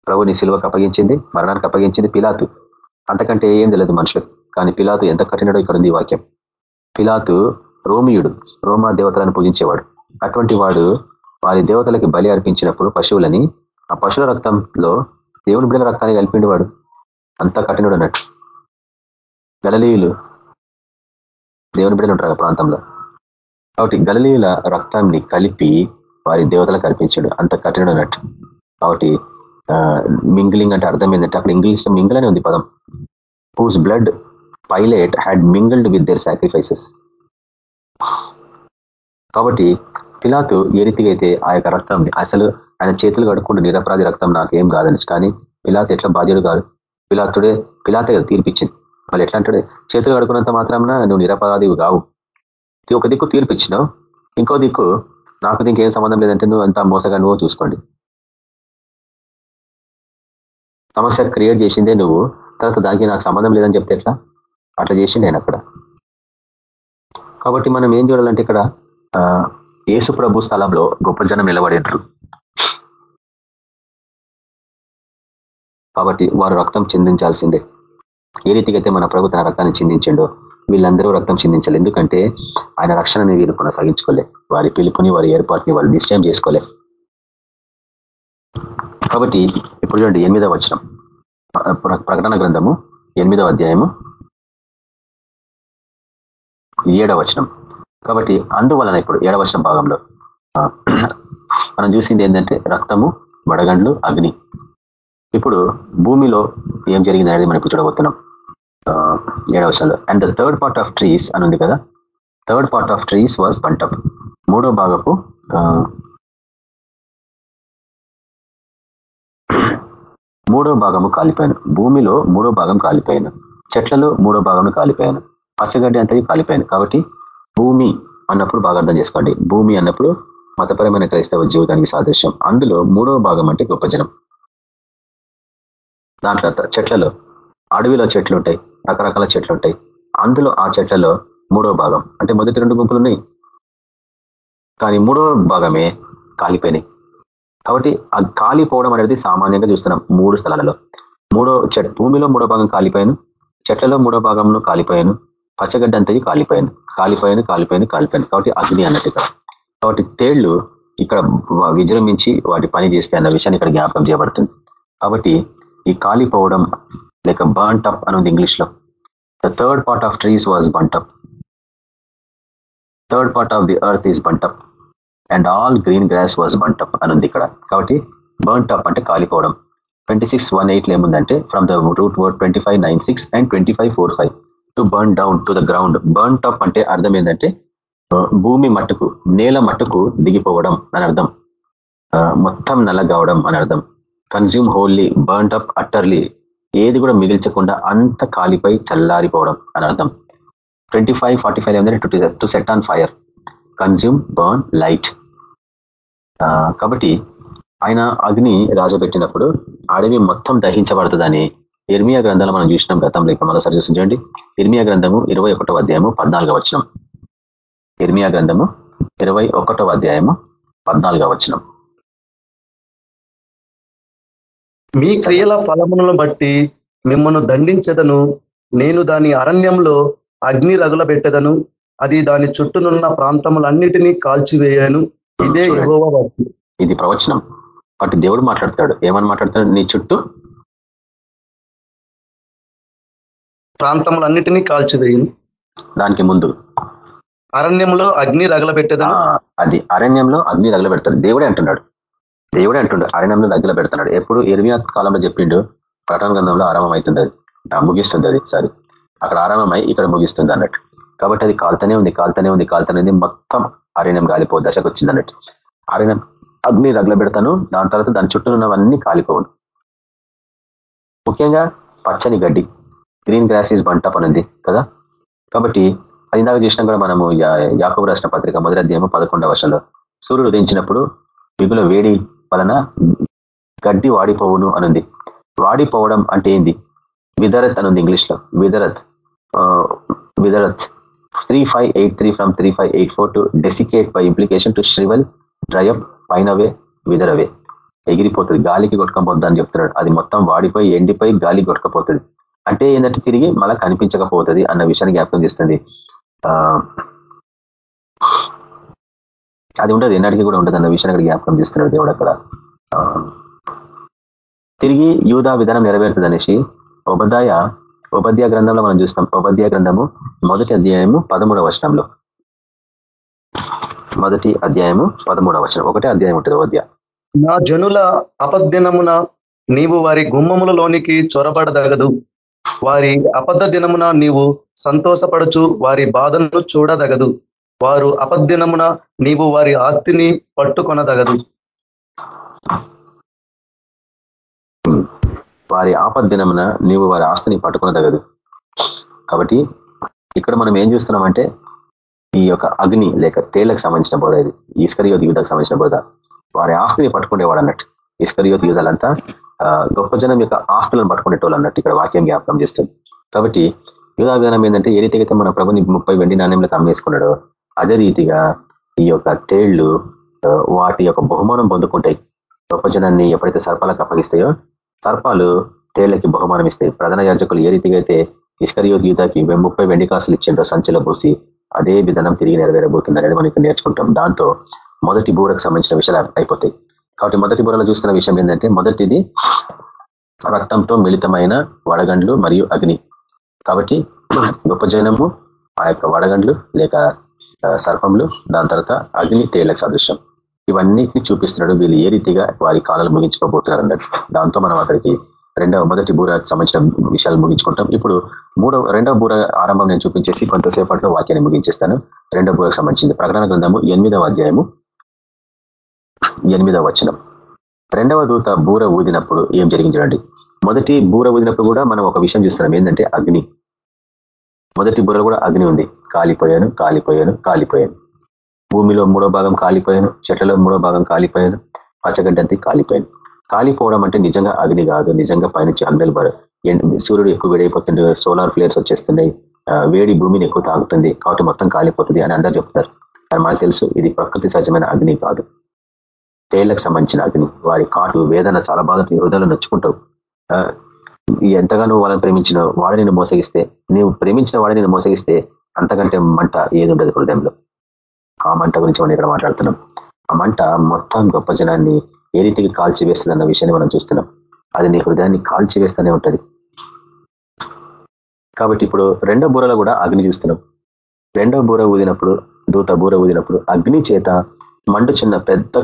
ప్రభుని సిలువకు అప్పగించింది మరణానికి అప్పగించింది పిలాతు. అంతకంటే ఏం తెలియదు మనుషులకు. కానీ పిలాతు ఎంత కఠినడో ఇక్కడ ఉంది ఈ వాక్యం. పిలాతు రోమియుడు రోమా దేవతలను పూజించేవాడు. అటువంటి వాడు వారి దేవతలకి బలి అర్పించినప్పుడు పశువులని ఆ పశువుల రక్తంలో దేవుని బిడ్డల రక్తాన్ని కలిపిండి వాడు అంత కఠినుడు అన్నట్టు గలలీయులు దేవుని బిడ్డలు ఉంటారు ఆ ప్రాంతంలో. కాబట్టి గలలీయుల రక్తాన్ని కలిపి వారి దేవతలకు అర్పించాడు. అంత కఠినుడు అన్నట్టు కాబట్టి మింగిలింగ్ అంటే అర్థం ఏంటంటే అక్కడ ఇంగ్లీష్లో మింగిల్ అని ఉంది పదం. Whose blood Pilate had mingled with their sacrifices కాబట్టి పిలాతు ఏ రీతిగా అయితే ఆ యొక్క రక్తం అసలు ఆయన చేతులు కడుక్కుంటూ నిరపరాధి రక్తం నాకేం కాదని కానీ పిలాత్ ఎట్లా బాధ్యుడు కాదు. పిలాతుడే పిలాతే కదా తీర్పిచ్చింది. వాళ్ళు ఎట్లా అంటాడు? చేతులు కడుకున్నంత మాత్రాన నువ్వు నిరపరాధివి కావు. ఇది ఒక దిక్కు తీర్పిచ్చినావు. ఇంకో దిక్కు నాకు దీనికి ఏం సంబంధం లేదంటే నువ్వు అంతా మోసగా నువ్వు చూసుకోండి. సమస్య క్రియేట్ చేసిందే నువ్వు. తర్వాత దానికి నాకు సంబంధం లేదని చెప్తే ఎట్లా? అట్లా చేసిండు ఆయన అక్కడ. కాబట్టి మనం ఏం చూడాలంటే ఇక్కడ యేసు ప్రభు స్థలంలో గొప్ప జనం నిలబడినరు. కాబట్టి వారు రక్తం చిందించాల్సిందే. ఏ రీతిగా అయితే మన ప్రభు తన రక్తాన్ని చిందించిండో వీళ్ళందరూ రక్తం చిందించాలి. ఎందుకంటే ఆయన రక్షణని వీరు కొనసాగించుకోలే. వారి పిలుపుని వారి ఏర్పాటుని వాళ్ళు నిశ్చయం చేసుకోలే. కాబట్టి ఇప్పుడు చూడండి ఎనిమిదవ వచనం. ప్రకటన గ్రంథము ఎనిమిదవ అధ్యాయము ఏడవచనం కాబట్టి అందువలన ఇప్పుడు ఏడవచనం భాగంలో మనం చూసింది ఏంటంటే రక్తము వడగండ్లు అగ్ని. ఇప్పుడు భూమిలో ఏం జరిగింది అనేది మనం ఇప్పుడు చూడబోతున్నాం. ఏడవచనంలో and the third part of trees అని ఉంది కదా. Third part of trees was burnt up మూడో భాగపు మూడో భాగము కాలిపోయాను. భూమిలో మూడో భాగం కాలిపోయాను. చెట్లలో మూడో భాగం కాలిపోయాను. పచ్చగడ్డి అంతా కాలిపోయాను కాబట్టి భూమి అన్నప్పుడు బాగా అర్థం చేసుకోండి. భూమి అన్నప్పుడు మతపరమైన క్రైస్తవ జీవితానికి సాదృశ్యం. అందులో మూడవ భాగం అంటే గొప్ప జనం. దాంట్లో చెట్లలో అడవిలో చెట్లు ఉంటాయి రకరకాల చెట్లు ఉంటాయి అందులో ఆ చెట్లలో మూడో భాగం. అంటే మొదటి రెండు గుంపులు ఉన్నాయి. కానీ మూడో భాగమే కాలిపోయినాయి. కాబట్టి ఆ కాలిపోవడం అనేది సామాన్యంగా చూస్తున్నాం మూడు స్థలాలలో. మూడో చెట్ భూమిలో మూడో భాగం కాలిపోయాను. చెట్లలో మూడో భాగంలో కాలిపోయాను. పచ్చగడ్డ అంతే కాలిపోయింది. కాలిపోయింది కాలిపోయింది కాలిపోయింది. కాబట్టి అగ్ని అన్నట్టు ఇక్కడ. కాబట్టి తేళ్ళు ఇక్కడ విజృంభించి వాటి పని చేస్తే అన్న విషయాన్ని ఇక్కడ జ్ఞాపకం చేయబడుతుంది. కాబట్టి ఈ కాలిపోవడం లేక బర్న్ అప్ అని ఇంగ్లీష్లో the third part of trees was burnt up third part of the earth is burnt up and all green grass was burnt up అని అని ఇక్కడ. కాబట్టి బర్న్ అప్ అంటే కాలిపోవడం. ట్వంటీ సిక్స్ వన్ ఎయిట్ ఏముందంటే from the root word twenty five nine six and twenty five four five to burn down to the ground burn up అంటే అర్థం ఏంటంటే భూమి మట్టుకు నేల మట్టుకు దిగిపోవడం అని అర్థం. మొత్తం నల్లగవడం అని అర్థం. Consume wholly burn up utterly ఏది కూడా మిగిల్చకుండా అంత కాలిపై చల్లారిపోవడం అని అర్థం. ట్వంటీ ఫైవ్ ఫార్టీ ఫైవ్ ఏంటంటే to set on fire consume burn light కాబట్టి ఆయన అగ్ని రాజబెట్టినప్పుడు అడవి మొత్తం దహించబడుతుందని ఇర్మియా గ్రంథాలు మనం చూసినాం గతంలో. ఇక మళ్ళీ సరి చూడండి. ఇర్మియా గ్రంథము ఇరవై ఒకటో అధ్యాయము పద్నాలుగో వచ్చినాం ఇర్మియా గ్రంథము ఇరవై ఒకటో అధ్యాయము పద్నాలుగో వచ్చినాం మీ క్రియల ఫలములను బట్టి మిమ్మల్ని దండించదను. నేను దాని అరణ్యంలో అగ్ని రగుల పెట్టదను. అది దాని చుట్టూనున్న ప్రాంతములన్నిటినీ కాల్చివేయను. ఇదే ఇది ప్రవచనం. అటు దేవుడు మాట్లాడతాడు. ఏమని మాట్లాడతాడు? నీ చుట్టూ ప్రాంతములన్నిటినీ కాల్చివేయను. దానికి ముందు. అరణ్యంలో అగ్ని రగలబెట్టేదా అది అరణ్యంలో అగ్ని రగలబెడతాడు. దేవుడే అంటున్నాడు. దేవుడే అంటుండు అరణ్యంలో రగల పెడతాడు ఎప్పుడు ఇరవై కాలంలో చెప్పిండు ప్రకటన గ్రంథంలో ఆరంభం అవుతుంది అది ముగిస్తుంది అది సారీ. అక్కడ ఆరంభమై ఇక్కడ ముగిస్తుంది అన్నట్టు. కాబట్టి అది కాలుతనే ఉంది కాలుతనే ఉంది కాలుతనే ఉంది. మొత్తం అరణ్యం కాలిపో దశకు వచ్చింది అన్నట్టు. అరణ్యం అగ్ని రగల పెడతాను దాని తర్వాత దాని చుట్టూ ఉన్నవన్నీ కాలిపోవు ముఖ్యంగా పచ్చని గడ్డి. గ్రీన్ గ్రాస్ ఈజ్ బంటప్ అనుంది కదా? కాబట్టి అది ఇందాక చేసినా కూడా మనము యాకబు రాసిన పత్రిక మొదటి అధ్యాయం పదకొండవ వర్షంలో సూర్యుడు ఉదయించినప్పుడు మిగుల వేడి వలన గడ్డి వాడిపోవును అనుంది. వాడిపోవడం అంటే ఏంది? విదరత్ అనుంది ఇంగ్లీష్లో wither wither. Three five eight three from three five eight four to desiccate by implication to shrivel dry up పైనవే విదరవే. ఎగిరిపోతుంది గాలికి కొట్టుకపోద్ది అని చెప్తున్నాడు. అది మొత్తం వాడిపోయి ఎండిపోయి గాలి కొట్టుకపోతుంది. అంటే ఏంటంటే తిరిగి మళ్ళీ కనిపించకపోతుంది అన్న విషయాన్ని జ్ఞాపకం చేస్తుంది. అది ఉండదు ఎన్నటికీ కూడా ఉండదు అన్న విషయాన్ని అక్కడ జ్ఞాపకం చేస్తున్నాడు దేవుడు అక్కడ. తిరిగి యూదా విధానం నెరవేరుతుంది అనేసి ఉపాధ్యాయ ఉపాధ్యాయ గ్రంథంలో మనం చూస్తాం. ఉపాధ్యాయ గ్రంథము మొదటి అధ్యాయము పదమూడవ వచనంలో. మొదటి అధ్యాయము పదమూడవ వచనం. ఒకటే అధ్యాయం ఉంటుంది ఉపాధ్యాయ నా జనుల అపద్దినమున నీవు వారి గుమ్మములలోనికి చొరబడదగదు. వారి అబద్ధ దినమున నీవు సంతోషపడచు వారి బాధను చూడదగదు. వారు అపద్దినమున నీవు వారి ఆస్తిని పట్టుకొనదగదు. వారి ఆపద్దినమున నీవు వారి ఆస్తిని పట్టుకునదగదు. కాబట్టి ఇక్కడ మనం ఏం చూస్తున్నామంటే ఈ యొక్క అగ్ని లేక తేళ్ళకు సంబంధించిన బోధ ఇది. ఈశ్వరియోధ యుద్ధకు సంబంధించిన బోధ. వారి ఆస్తిని పట్టుకునేవాడు అన్నట్టు. ఈశ్వరియోధ యుద్ధాలంతా గొప్ప జనం యొక్క ఆస్తులను పట్టుకునేటోళ్ళు అన్నట్టు ఇక్కడ వాక్యం జ్ఞాపకం చేస్తుంది. కాబట్టి యుధా విధానం ఏంటంటే ఏ రీతిగా మన ప్రభుని ముప్పై వెండి నాణ్యంలో అమ్మేసుకున్నాడో అదే రీతిగా ఈ యొక్క తేళ్ళు వాటి యొక్క బహుమానం పొందుకుంటాయి. గొప్ప జనాన్ని ఎప్పుడైతే సర్పాలకు అప్పగిస్తాయో సర్పాలు తేళ్ళకి బహుమానం ఇస్తాయి. ప్రధాన యాజకులు ఏ రీతిగా అయితే ఇస్కరియోత్ యూతకి ముప్పై వెండి కాసులు ఇచ్చిండ్రో సంచిలో పోసి అదే విధానం తిరిగి నెరవేరబోతుందనేది మనకి నేర్చుకుంటాం. దాంతో మొదటి బూరకు సంబంధించిన విషయాలు అయిపోతాయి. కాబట్టి మొదటి బుర్రలో చూసుకున్న విషయం ఏంటంటే మొదటిది రక్తంతో మిళితమైన వడగండ్లు మరియు అగ్ని. కాబట్టి (clears throat) గొప్ప జనము ఆ యొక్క వడగండ్లు లేక సర్పంలు దాని తర్వాత అగ్ని తేళ్ళకు సదృశ్యం. ఇవన్నిటిని చూపిస్తున్నాడు వీళ్ళు ఏ రీతిగా వారి కాలాలు ముగించుకోబోతున్నారు అన్నట్టు దాంతో మనం అక్కడికి రెండవ మొదటి బూరకు సంబంధించిన విషయాలు ముగించుకుంటాం. ఇప్పుడు మూడవ రెండవ బూర ఆరంభం నేను చూపించేసి కొంతసేపట్లో వాక్యాన్ని ముగించేస్తాను. రెండవ బూరకు సంబంధించింది ప్రకటన గ్రంథము ఎనిమిదవ అధ్యాయము. ఎనిమిదవ వచనం. రెండవ దూత బూర ఊదినప్పుడు ఏం జరిగింది మొదటి బూర ఊదినప్పుడు కూడా మనం ఒక విషయం చూస్తున్నాం. ఏంటంటే అగ్ని. మొదటి బుర్రలో కూడా అగ్ని ఉంది. కాలిపోయాను కాలిపోయాను కాలిపోయాను. భూమిలో మూడో భాగం కాలిపోయాను చెట్లలో మూడో భాగం కాలిపోయాను పచ్చగడ్డంతి కాలిపోయాను. కాలిపోవడం అంటే నిజంగా అగ్ని కాదు. నిజంగా పైనుంచి అందలు సూర్యుడు ఎక్కువ వేడైపోతుంది సోలార్ ఫ్లేర్స్ వచ్చేస్తున్నాయి. వేడి భూమిని ఎక్కువ తాగుతుంది కాబట్టి మొత్తం కాలిపోతుంది అని అందరూ చెప్తారు కానీ మనకు తెలుసు ఇది ప్రకృతి సహజమైన అగ్ని కాదు. తేళ్ళకు సంబంధించిన అగ్ని వారి కాటు వేదన చాలా బాగా హృదయాలు నొచ్చుకుంటావు. ఎంతగానో వాళ్ళని ప్రేమించిన వాడు నేను మోసగిస్తే నీవు ప్రేమించిన వాడిని నేను మోసగిస్తే అంతకంటే మంట ఏది ఉండదు హృదయంలో. ఆ మంట గురించి మనం ఇక్కడ మాట్లాడుతున్నాం. ఆ మంట మొత్తం గొప్ప జనాన్ని ఏ రీతికి కాల్చివేస్తుంది అన్న విషయాన్ని మనం చూస్తున్నాం. అది నీ హృదయాన్ని కాల్చివేస్తూనే ఉంటుంది. కాబట్టి ఇప్పుడు రెండో బూరలో కూడా అగ్ని చూస్తున్నాం. రెండో బూర ఊదినప్పుడు దూత బూర ఊదినప్పుడు అగ్ని చేత మండు చిన్న పెద్ద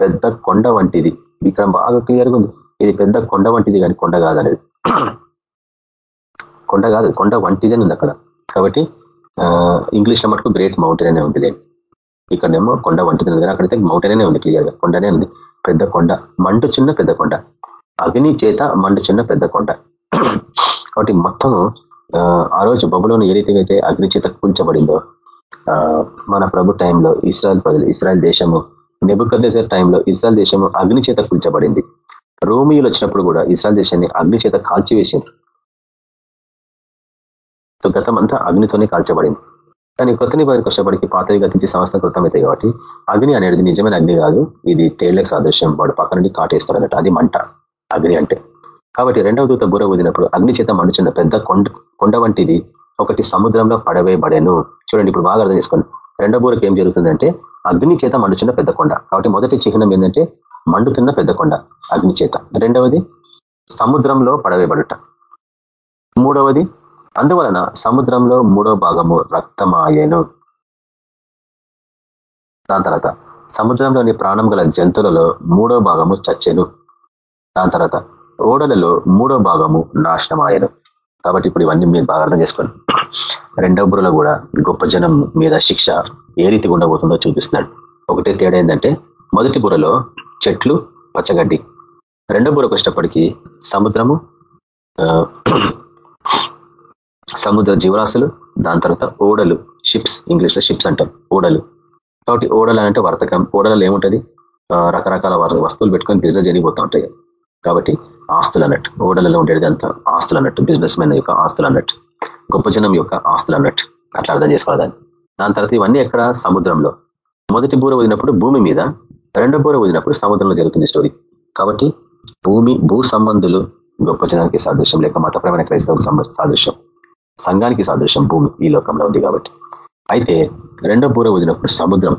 పెద్ద కొండ వంటిది. ఇక్కడ బాగా క్లియర్గా ఉంది. ఇది పెద్ద కొండ వంటిది కానీ కొండ కాదనేది. (clears throat) కొండ కాదు కొండ వంటిదే ఉంది అక్కడ. కాబట్టి ఇంగ్లీష్లో మటుకు గ్రేట్ మౌంటైన్ అనే ఉంది లేండి ఇక్కడనేమో కొండ వంటిది ఉంది. కానీ అక్కడైతే మౌంటైన్ అనే ఉంది క్లియర్గా కొండనే ఉంది. పెద్ద కొండ. మండు చిన్న పెద్ద కొండ. అగ్ని చేత మండు చిన్న పెద్ద కొండ. (clears throat) కాబట్టి మొత్తం ఆ రోజు బబులోని ఏ రీతిగా అయితే అగ్ని చేత కూల్చబడిందో మన ప్రభు టైంలో ఇస్రాయల్ ప్రజలు ఇస్రాయల్ దేశము నెబుకద్దేశర్ టైంలో ఇస్రాయల్ దేశము అగ్ని చేత కూల్చబడింది. రోమియోలు వచ్చినప్పుడు కూడా ఇస్రాయల్ దేశాన్ని అగ్ని చేత కాల్చివేసిండ్రు. గతం అంతా అగ్నితోనే కాల్చబడింది. కానీ కొత్త నిబంధనకు వచ్చేప్పటికి పాతవి గతించి సంస్థ కృతమైతే కాబట్టి అగ్ని అనేది నిజమైన అగ్ని కాదు. ఇది తేళ్ళకు సాదృశ్యం. వాడు పక్క నుండి కాటేస్తాడు అన్నట్టు అది మంట. అగ్ని అంటే. కాబట్టి రెండవ దూత బుర ఊదినప్పుడు అగ్ని చేత మండుచున్న పెద్ద కొండ కొండ వంటిది ఒకటి సముద్రంలో పడవేయబడేను. చూడండి ఇప్పుడు బాగా అర్థం చేసుకోండి. రెండో బూరకు ఏం జరుగుతుందంటే అగ్ని చేత మండుచున్న పెద్ద కొండ. కాబట్టి మొదటి చిహ్నం ఏంటంటే మండుతున్న పెద్ద కొండ అగ్ని చేత. రెండవది సముద్రంలో పడవేయబడుట. మూడవది అందువలన సముద్రంలో మూడో భాగము రక్తమాయను. దాని తర్వాత సముద్రంలోని ప్రాణం గల జంతువులలో మూడో భాగము చచ్చెను. దాని తర్వాత ఓడలలో మూడో భాగము నాశనమాయను. కాబట్టి ఇప్పుడు ఇవన్నీ మీరు బాగా అర్థం చేసుకోండి. రెండవ బుర్రలో కూడా గొప్ప జనం మీద శిక్ష ఏ రీతి ఉండబోతుందో చూపిస్తున్నాడు. ఒకటే తేడా ఏంటంటే మొదటి బురలో చెట్లు పచ్చగడ్డి. రెండో బురకు వచ్చేటప్పటికీ సముద్రము సముద్ర జీవరాశులు దాని తర్వాత ఓడలు షిప్స్ ఇంగ్లీష్లో షిప్స్ అంటాం ఓడలు. కాబట్టి ఓడలు అంటే వర్తకం ఓడలలో ఏముంటుంది? రకరకాల వస్తువులు పెట్టుకొని బిజినెస్ జరిగిపోతూ ఉంటాయి. కాబట్టి ఆస్తులు అన్నట్టు ఓడలలో ఉండేది అంతా ఆస్తులు అన్నట్టు బిజినెస్ మెన్ యొక్క ఆస్తులు అన్నట్టు గొప్ప జనం యొక్క ఆస్తులు అన్నట్టు అట్లా అర్థం చేసుకోవాలి దాని తర్వాత ఇవన్నీ ఎక్కడ? సముద్రంలో. మొదటి బూర వదినప్పుడు భూమి మీద రెండో బూర వదినప్పుడు సముద్రంలో జరుగుతుంది స్టోరీ కాబట్టి భూమి భూ సంబంధులు గొప్ప జనానికి సాదృశ్యం లేక మతపరమైన క్రైస్తవుకు సాదృశ్యం సంఘానికి సాదృశ్యం భూమి ఈ లోకంలో ఉంది కాబట్టి. అయితే రెండో బూర వదినప్పుడు సముద్రం.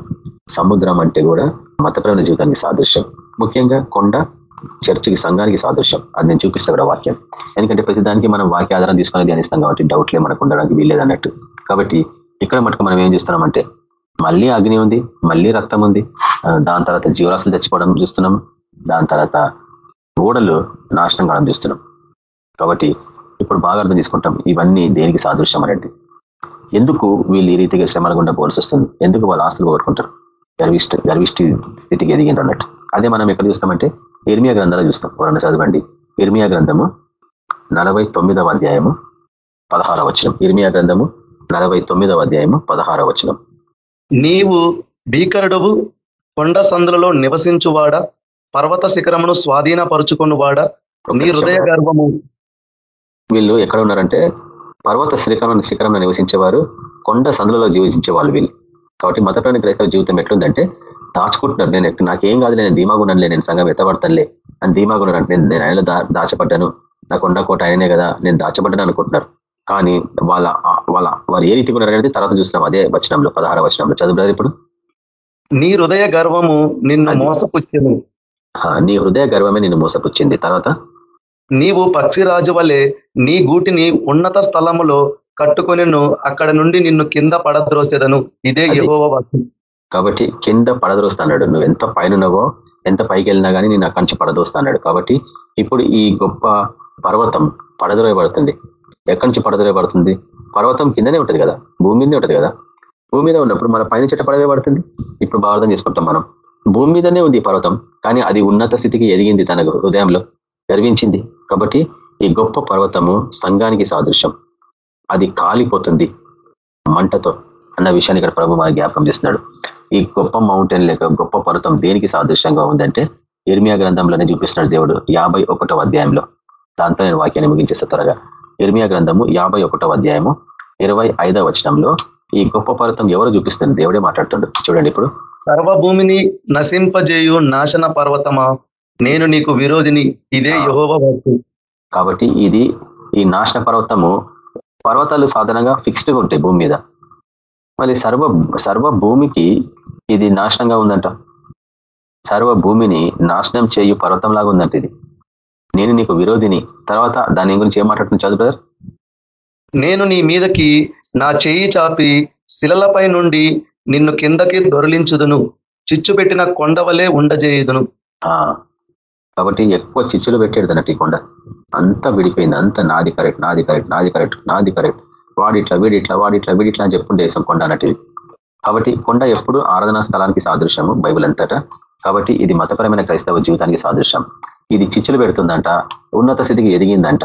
సముద్రం అంటే కూడా మతపరమైన జీవితానికి సాదృశ్యం. ముఖ్యంగా కొండ చర్చికి సంఘానికి సాదృశ్యం. అది నేను చూపిస్తా కూడా వాక్యం. ఎందుకంటే ప్రతిదానికి మనం వాక్య ఆధారం తీసుకొని ధ్యానిస్తాం కాబట్టి డౌట్లే మనకు ఉండడానికి వీల్లేదు అన్నట్టు. కాబట్టి ఇక్కడ మటుకు మనం ఏం చూస్తున్నామంటే మళ్ళీ అగ్ని ఉంది మళ్ళీ రక్తం ఉంది. దాని తర్వాత జీవరాశులు తెచ్చుకోవడం చూస్తున్నాం. దాని తర్వాత ఓడలు నాశనం కావడం చూస్తున్నాం. కాబట్టి ఇప్పుడు బాగా అర్థం చేసుకుంటాం ఇవన్నీ దేనికి సాదృశ్యం అనేది. ఎందుకు వీళ్ళు ఈ రీతిగా శ్రమల గుండా పోల్సి వస్తుంది? ఎందుకు వాళ్ళు ఆస్తులు కోరుకుంటారు గర్విష్ట గర్విష్టి స్థితికి ఎదిగింది అన్నట్టు. అదే మనం ఎక్కడ చూస్తామంటే ఇర్మియా గ్రంథాలు చూస్తాం. ఎవరన్నా చదవండి. ఇర్మియా గ్రంథము నలభై తొమ్మిదవ అధ్యాయము పదహారవ వచనం. ఇర్మియా గ్రంథము నలభై తొమ్మిదవ అధ్యాయము పదహారవ వచనం. నీవు భీకరుడవు కొండ సందులలో నివసించువాడ పర్వత శిఖరమును స్వాధీనపరుచుకున్నవాడ నీ హృదయ గర్వము. వీళ్ళు ఎక్కడ ఉన్నారంటే పర్వత శిఖరం శిఖరంలో నివసించేవారు కొండ సందులలో జీవించే వాళ్ళు. వీళ్ళు కాబట్టి మతపరమైన క్రైస్తవ జీవితం ఎట్లుందంటే దాచుకుంటున్నారు నేను నాకేం కాదు నేను ధీమాగున్నానులే నేను సంఘం ఎత్తబడతానులే. అని ధీమాగున్నాను అంటే నేను ఆయనలో దాచబడ్డాను. నా కొండ కోట ఆయనే కదా నేను దాచబడ్డాను అనుకుంటున్నారు. కానీ వాళ్ళ వాళ్ళ వారు ఏ రీతి ఉన్నారనేది తర్వాత చూసినాం అదే వచనంలో పదహార వచనంలో. చదువుతారు ఇప్పుడు? నీ హృదయ గర్వము నిన్ను మోసపుచ్చింది. నీ హృదయ గర్వమే నిన్ను మోసపుచ్చింది. తర్వాత? నీవు పక్షిరాజు వలె నీ గూటిని ఉన్నత స్థలములో కట్టుకొనిను. అక్కడ నుండి నిన్ను కింద పడద్రోసేదను. ఇదే యహోవ కాబట్టి కింద పడదోస్తాడు నువ్వు ఎంత పైనవో ఎంత పైకి వెళ్ళినా కానీ నేను అక్కడి నుంచి పడదోస్తాడు కాబట్టి ఇప్పుడు ఈ గొప్ప పర్వతం పడద్రోయబడుతుంది. ఎక్కడి నుంచి పడద్రోయబడుతుంది? పర్వతం కిందనే ఉంటుంది కదా. భూమి మీదనే ఉంటుంది కదా. భూమి మీద ఉన్నప్పుడు మన పైన చెట్ట పడవేయబడుతుంది? ఇప్పుడు బాగా తీసుకుంటాం చేసుకుంటాం మనం. భూమి మీదనే ఉంది పర్వతం కానీ అది ఉన్నత స్థితికి ఎదిగింది తన హృదయంలో గర్వించింది. కాబట్టి ఈ గొప్ప పర్వతము సంఘానికి సాదృశ్యం. అది కాలిపోతుంది మంటతో అన్న విషయాన్ని ఇక్కడ ప్రభు మన జ్ఞాపకం చేస్తున్నాడు. ఈ గొప్ప మౌంటైన్ లేక గొప్ప పర్వతం దేనికి సాదృశ్యంగా ఉందంటే ఇర్మియా గ్రంథంలోనే చూపిస్తున్నాడు దేవుడు యాభై అధ్యాయంలో. దాంతో నేను వాక్యాన్ని ముగించేస్తా త్వరగా. ఇర్మియా గ్రంథము యాభై అధ్యాయము ఇరవై వచనంలో ఈ గొప్ప పర్వతం ఎవరు చూపిస్తుంది? దేవుడే మాట్లాడుతుండు చూడండి ఇప్పుడు. సర్వభూమిని నశింపజేయు నాశన పర్వతమా? నేను నీకు విరోధిని ఇదే యహోవ కాబట్టి ఇది ఈ నాశన పర్వతము పర్వతాలు సాధారణంగా ఫిక్స్డ్గా ఉంటాయి భూమి మీద. మళ్ళీ సర్వ సర్వ భూమికి ఇది నాశనంగా ఉందంట. సర్వ భూమిని నాశనం చేయు పర్వతం లాగా ఉందంట ఇది. నేను నీకు విరోధిని. తర్వాత దాని గురించి ఏం మాట్లాడుతున్నా చదువు బ్రదర్? నేను నీ మీదకి నా చెయ్యి చాపి శిలలపై నుండి నిన్ను కిందకి దొరలించుదును. చిచ్చు పెట్టిన కొండవలే ఉండజేయుదును. కాబట్టి ఎక్కువ చిచ్చులు పెట్టాడు అన్నట్టు ఈ కొండ. అంతా విడిపోయింది అంత నాది కరెక్ట్ నాది కరెక్ట్ నాది కరెక్ట్ నాది కరెక్ట్. వాడిట్లా వీడిట్లా వాడిట్లా వీడిట్లా అని చెప్పుకుంటే వేసాం కొండ అన్నట్టు. కాబట్టి కొండ ఎప్పుడు ఆరాధనా స్థలానికి సాదృశ్యము బైబుల్ అంతటా. కాబట్టి ఇది మతపరమైన క్రైస్తవ జీవితానికి సాదృశ్యం. ఇది చిచ్చులు పెడుతుందంట ఉన్నత స్థితికి ఎదిగిందంట.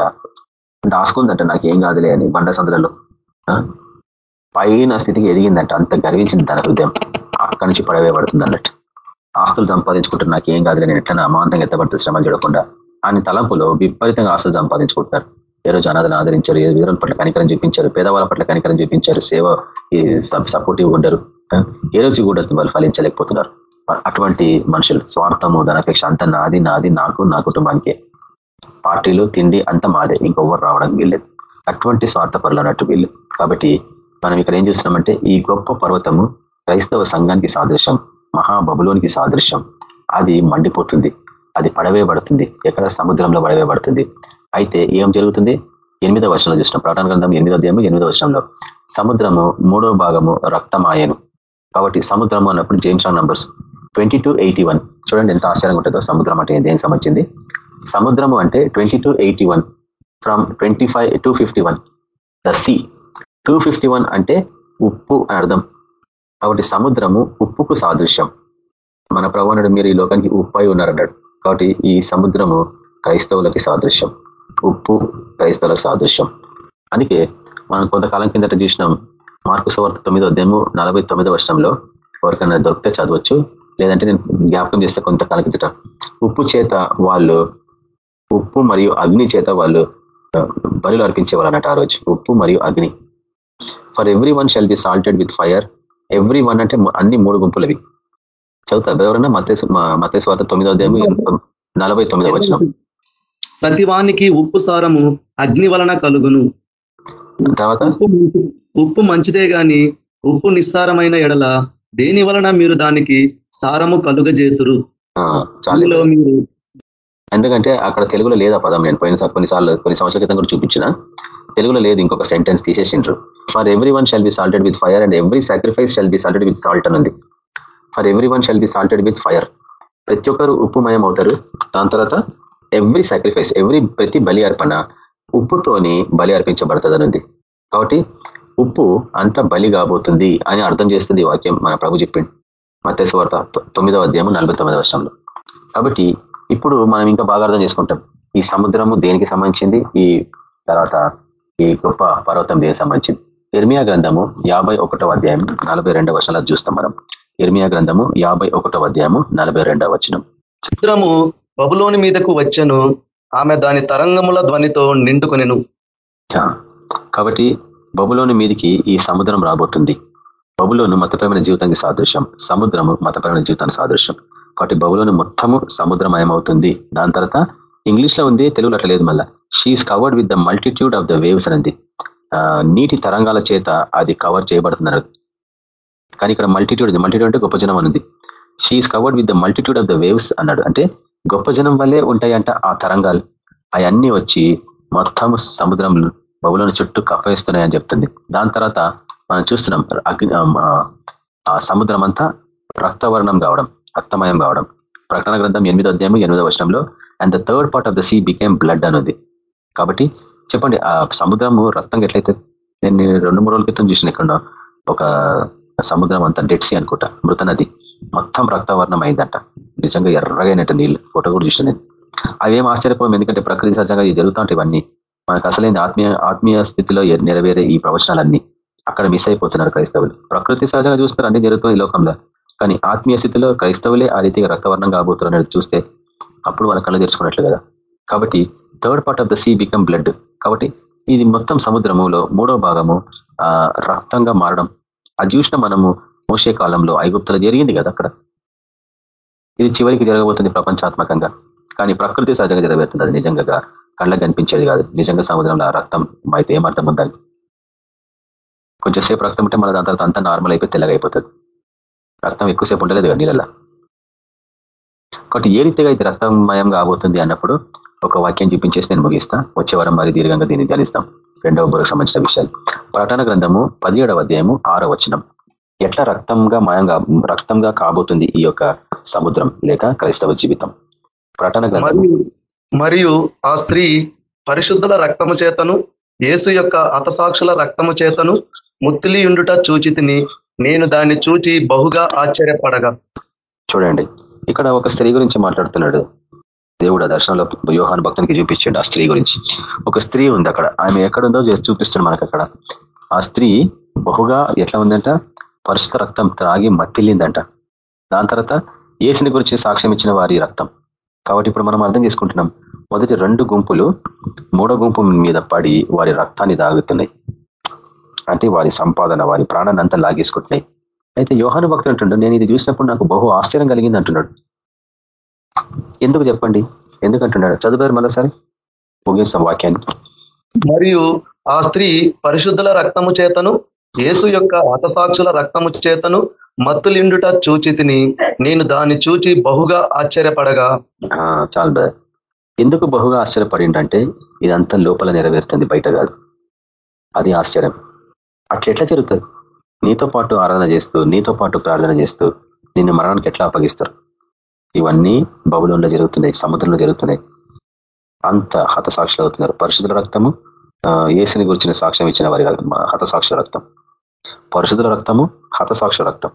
దాసుకుందంట నాకు ఏం కాదులే అని బండ సందులలో. పైన స్థితికి ఎదిగిందంట అంత గర్వించింది తన హృదయం. అక్కడి నుంచి పడవే పడుతుంది అన్నట్టు. ఆస్తులు సంపాదించుకుంటారు నాకు ఏం కాదులే నేను ఎట్లా అమాంతంగా ఎత్తబడుతుంది శ్రమలు చూడకుండా. ఆయన తలంపులో విపరీతంగా ఆస్తులు సంపాదించుకుంటారు ఏ రోజు అనాథను ఆదరించారు? ఏ వీరుల పట్ల కనికరం చూపించారు? పేదవాళ్ళ పట్ల కనికరం చూపించారు? సేవ సపోర్టివ్ ఉండరు ఏ రోజు కూడా వాళ్ళు ఫలించలేకపోతున్నారు? అటువంటి మనుషులు స్వార్థము ధనపేక్ష అంత నాది నాది నాకు నా కుటుంబానికే. పార్టీలు తిండి అంత మాదే. ఇంకొవ్వరు రావడం వీల్లేదు. అటువంటి స్వార్థపరులు అన్నట్టు వీళ్ళు. కాబట్టి మనం ఇక్కడ ఏం చూస్తున్నామంటే ఈ గొప్ప పర్వతము క్రైస్తవ సంఘానికి సాదృశ్యం మహాబబులోనికి సాదృశ్యం. అది మండిపోతుంది. అది పడవేయబడుతుంది. ఎక్కడ? సముద్రంలో పడవేయబడుతుంది. అయితే ఏం జరుగుతుంది? ఎనిమిదో వర్షంలో చూసిన. ప్రధాన గ్రంథం ఎనిమిదో అధ్యాయము ఎనిమిదో వర్షంలో సముద్రము మూడో భాగము రక్తమాయను. కాబట్టి సముద్రము అన్నప్పుడు James wrong numbers twenty two eighty one చూడండి ఎంత ఆశ్చర్యంగా ఉంటుందో. సముద్రం అంటే దేనికి సంబంధించింది? సముద్రము అంటే twenty two eighty one from twenty five two fifty one the sea two fifty one అంటే ఉప్పు అని అర్థం. కాబట్టి సముద్రము ఉప్పుకు సాదృశ్యం. మన ప్రవణుడు మీరు ఈ లోకానికి ఉప్పు అయి ఉన్నారన్నాడు. కాబట్టి ఈ సముద్రము క్రైస్తవులకి సాదృశ్యం. ఉప్పు క్రైస్తవులకు సాదృశ్యం. అందుకే మనం కొంతకాలం కిందట చూసినాం మార్కు సవర్త తొమ్మిదో అధ్యాయము నలభై తొమ్మిదో వర్షంలో ఎవరికైనా దొరికితే చదవచ్చు లేదంటే నేను జ్ఞాపకం చేస్తే కొంతకాలం కిందట. ఉప్పు చేత వాళ్ళు ఉప్పు మరియు అగ్ని చేత వాళ్ళు బలులు అర్పించేవాళ్ళు అన్నట్టు ఆ రోజు. ఉప్పు మరియు అగ్ని. For every one shall be salted with fire every one అంటే అన్ని మూడు గుంపులవి. చదువుతారు ఎవరన్నా మతేసు తొమ్మిదో అధ్యాయం నలభై తొమ్మిదో వచ్చిన ప్రతివానికి ఉప్పు సారము అగ్ని వలన కలుగును. తర్వాత? ఉప్పు మంచిదే గాని ఉప్పు నిస్సారమైన ఎడల దేని వలన మీరు దానికి సారము కలుగజేతురు? చాలా. ఎందుకంటే అక్కడ తెలుగులో లేదా పదం నేను పోయిన కొన్నిసార్లు కొన్ని సంవత్సరాల క్రితం కూడా చూపించిన. తెలుగులో లేదు ఇంకొక sentence తీసేసిండ్రు. For every one shall be salted with fire and every sacrifice shall be salted with salt అని ఉంది. For every one shall be salted with fire ప్రతి ఒక్కరు ఉప్పుమయం అవుతారు దాని తర్వాత ఎవ్రీ సాక్రిఫైస్ ఎవ్రీ ప్రతి బలి అర్పణ ఉప్పుతోని బలి అర్పించబడుతుంది కాబట్టి ఉప్పు అంత బలి కాబోతుంది అని అర్థం చేస్తుంది వాక్యం మన ప్రభు చెప్పిండు. మత్స్యవార్త తొమ్మిదవ అధ్యాయము నలభై తొమ్మిదవ వర్షంలో కాబట్టి ఇప్పుడు మనం ఇంకా బాగా అర్థం చేసుకుంటాం. ఈ సముద్రము దేనికి సంబంధించింది? ఈ తర్వాత ఈ గొప్ప పర్వతం దేనికి సంబంధించింది? ఎర్మియా గ్రంథము యాభై అధ్యాయం నలభై రెండవ వర్షాలు చూస్తాం మనం. ఎర్మియా గ్రంథము యాభై అధ్యాయము నలభై రెండవ వచనం. చిత్రము బబులోని మీదకు వచ్చను. ఆమె దాని తరంగముల ధ్వనితో నిండుకొనెను. కాబట్టి బబులోని మీదికి ఈ సముద్రం రాబోతుంది. బబులోను మతపరమైన జీవితానికి సాదృశ్యం. సముద్రము మతపరమైన జీవితానికి సాదృశ్యం. కాబట్టి బబులోని మొత్తము సముద్రమయమవుతుంది. దాని తర్వాత ఇంగ్లీష్లో ఉంది తెలుగులో అట్లా లేదు మళ్ళా. She is covered with the multitude of the waves అనేది. నీటి తరంగాల చేత అది కవర్ చేయబడుతున్నారు కానీ ఇక్కడ మల్టిట్యూడ్ మల్టిట్యూడ్ అంటే గొప్ప జనం అనుంది. She is covered with the multitude of the waves అన్నాడు. అంటే గొప్ప జనం వల్లే ఉంటాయంట ఆ తరంగాలు. అవన్నీ వచ్చి మొత్తం సముద్రం బబులను చుట్టూ కప్పేస్తున్నాయని చెప్తుంది. దాని తర్వాత మనం చూస్తున్నాం అగ్ని ఆ సముద్రం అంతా రక్తవర్ణం కావడం రక్తమయం కావడం. ప్రకటన గ్రంథం ఎనిమిదో అధ్యాయం ఎనిమిదో వర్షంలో and the third part of the sea became blood అనేది. కాబట్టి చెప్పండి ఆ సముద్రము రక్తం ఎట్లయితే నేను రెండు మూడు రోజుల క్రితం చూసిన ఇక్కడ ఒక సముద్రం అంతా డెడ్ సీ అనుకుంటా మృత నది. మొత్తం రక్తవర్ణం అయిందంట నిజంగా ఎర్రగైనట్టు నీళ్ళు. ఫోటో కూడా చూసిన నేను. అవేం ఆశ్చర్యపోయాం ఎందుకంటే ప్రకృతి సహజంగా ఇది జరుగుతూ ఉంటాయి ఇవన్నీ. మనకు అసలైన ఆత్మీయ ఆత్మీయ స్థితిలో నెరవేరే ఈ ప్రవచనాలన్నీ. అక్కడ మిస్ అయిపోతున్నారు క్రైస్తవులు. ప్రకృతి సహజంగా చూస్తారు అన్ని జరుగుతుంది ఈ లోకంలో. కానీ ఆత్మీయ స్థితిలో క్రైస్తవులే ఆ రీతిగా రక్తవర్ణం కాబోతున్నారు చూస్తే అప్పుడు వాళ్ళ కళ్ళు తెరుచుకున్నట్లు కదా. కాబట్టి third part of the sea become blood కాబట్టి ఇది మొత్తం సముద్రములో మూడో భాగము రక్తంగా మారడం. అది చూసిన మనము మోసే కాలంలో ఐగుప్తులు జరిగింది కదా అక్కడ? ఇది చివరికి జరగబోతుంది ప్రపంచాత్మకంగా. కానీ ప్రకృతి సహజంగా జరగబోతుంది నిజంగా కళ్ళకు కనిపించేది కాదు. నిజంగా సముద్రంలో రక్తం అయితే ఏమర్థం ఉందని కొంచెంసేపు రక్తం ఉంటే మన దాని తర్వాత అంతా నార్మల్ అయిపోయి తెల్లగా అయిపోతుంది. రక్తం ఎక్కువసేపు ఉండలేదు కదా నీళ్ళ కాబట్టి ఏ రీతిగా అయితే రక్తమయం కాబోతుంది అన్నప్పుడు ఒక వాక్యం చూపించేసి నేను ముగిస్తా. వచ్చే వారం మరి దీర్ఘంగా దీన్ని ధ్యానిస్తాం. రెండవ బురకు సంబంధించిన విషయాలు. ప్రకటన గ్రంథము పదిహేడవ అధ్యాయము ఆరో వచనం. ఎట్లా రక్తంగా మాయంగా రక్తంగా కాబోతుంది ఈ యొక్క సముద్రం లేక క్రైస్తవ జీవితం? ప్రకటన గ్రంథం. మరియు ఆ స్త్రీ పరిశుద్ధుల రక్తము చేతను యేసు యొక్క అతసాక్షుల రక్తము చేతను ముత్తిలియుండుట చూచితిని నేను దాన్ని చూచి బహుగా ఆశ్చర్యపడగా. చూడండి ఇక్కడ ఒక స్త్రీ గురించి మాట్లాడుతున్నాడు. దేవుడు ఆ దర్శనంలో వ్యూహాన్ భక్తునికి చూపించాడు ఆ స్త్రీ గురించి. ఒక స్త్రీ ఉంది అక్కడ. ఆమె ఎక్కడుందో చూపిస్తుంది మనకు అక్కడ. ఆ స్త్రీ బహుగా ఎట్లా ఉందంట? పరిశుద్ధ రక్తం త్రాగి మత్తిల్లిందంట దాని తర్వాత ఏసుని గురించి సాక్ష్యం ఇచ్చిన వారి రక్తం. కాబట్టి ఇప్పుడు మనం అర్థం చేసుకుంటున్నాం. మొదటి రెండు గుంపులు మూడో గుంపు మీద పడి వారి రక్తాన్ని తాగుతున్నాయి. అంటే వారి సంపాదన వారి ప్రాణాన్ని అంతా లాగేసుకుంటున్నాయి. అయితే యోహాను భక్తులు అంటుండడు నేను ఇది చూసినప్పుడు నాకు బహు ఆశ్చర్యం కలిగింది అంటున్నాడు. ఎందుకు చెప్పండి? ఎందుకంటున్నాడు చదువుతారు మరోసారి ముగిస్తాం వాక్యాన్ని. మరియు ఆ స్త్రీ పరిశుద్ధుల రక్తము చేతను యేసు యొక్క హతసాక్షుల రక్తము చేతను మత్తులిండుట చూచితిని. నేను దాన్ని చూచి బహుగా ఆశ్చర్యపడగా. చాలు బ్రదర్. ఎందుకు బహుగా ఆశ్చర్యపడిందంటే ఇదంతా లోపల నెరవేరుతుంది బయట కాదు. అది ఆశ్చర్యం. అట్లా ఎట్లా జరుగుతుంది? నీతో పాటు ఆరాధన చేస్తూ నీతో పాటు ప్రార్థన చేస్తూ నిన్ను మరణానికి ఎట్లా అప్పగిస్తారు? ఇవన్నీ బబులంలో జరుగుతున్నాయి సముద్రంలో జరుగుతున్నాయి. అంత హతసాక్షులు అవుతున్నారు పరిశుద్ధుల రక్తము ఏసుని గురించిన సాక్ష్యం ఇచ్చిన వారి హతసాక్షుల రక్తం. పరిశుద్ధుల రక్తము హతసాక్ష రక్తం.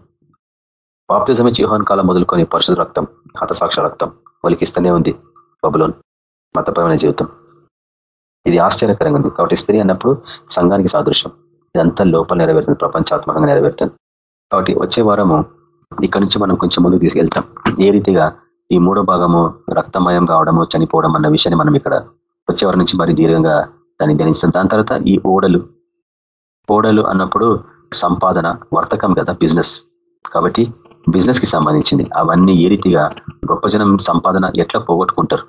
బాప్తిజమే యూహాన్ కాలం మొదలుకొని పరిశుద్ధ రక్తం హతసాక్ష రక్తం వలికిస్తూనే ఉంది బబులోన్ మతపరమైన జీవితం. ఇది ఆశ్చర్యకరంగా ఉంది. కాబట్టి స్త్రీ అన్నప్పుడు సంఘానికి సాదృశ్యం. ఇదంతా లోపల నెరవేరుతుంది ప్రపంచాత్మకంగా నెరవేరుతుంది. కాబట్టి వచ్చే వారము ఇక్కడ నుంచి మనం కొంచెం ముందుకు తీసుకెళ్తాం. ఏ రీతిగా ఈ మూడో భాగము రక్తమయం కావడము చనిపోవడం అన్న విషయాన్ని మనం ఇక్కడ వచ్చే వారం నుంచి మరి దీర్ఘంగా దాన్ని ధ్యానిస్తాం దాని తర్వాత ఈ ఓడలు. ఓడలు అన్నప్పుడు సంపాదన వర్తకం కదా బిజినెస్. కాబట్టి బిజినెస్కి సంబంధించింది. అవన్నీ ఏ రీతిగా గొప్ప జనం సంపాదన ఎట్లా పోగొట్టుకుంటారు?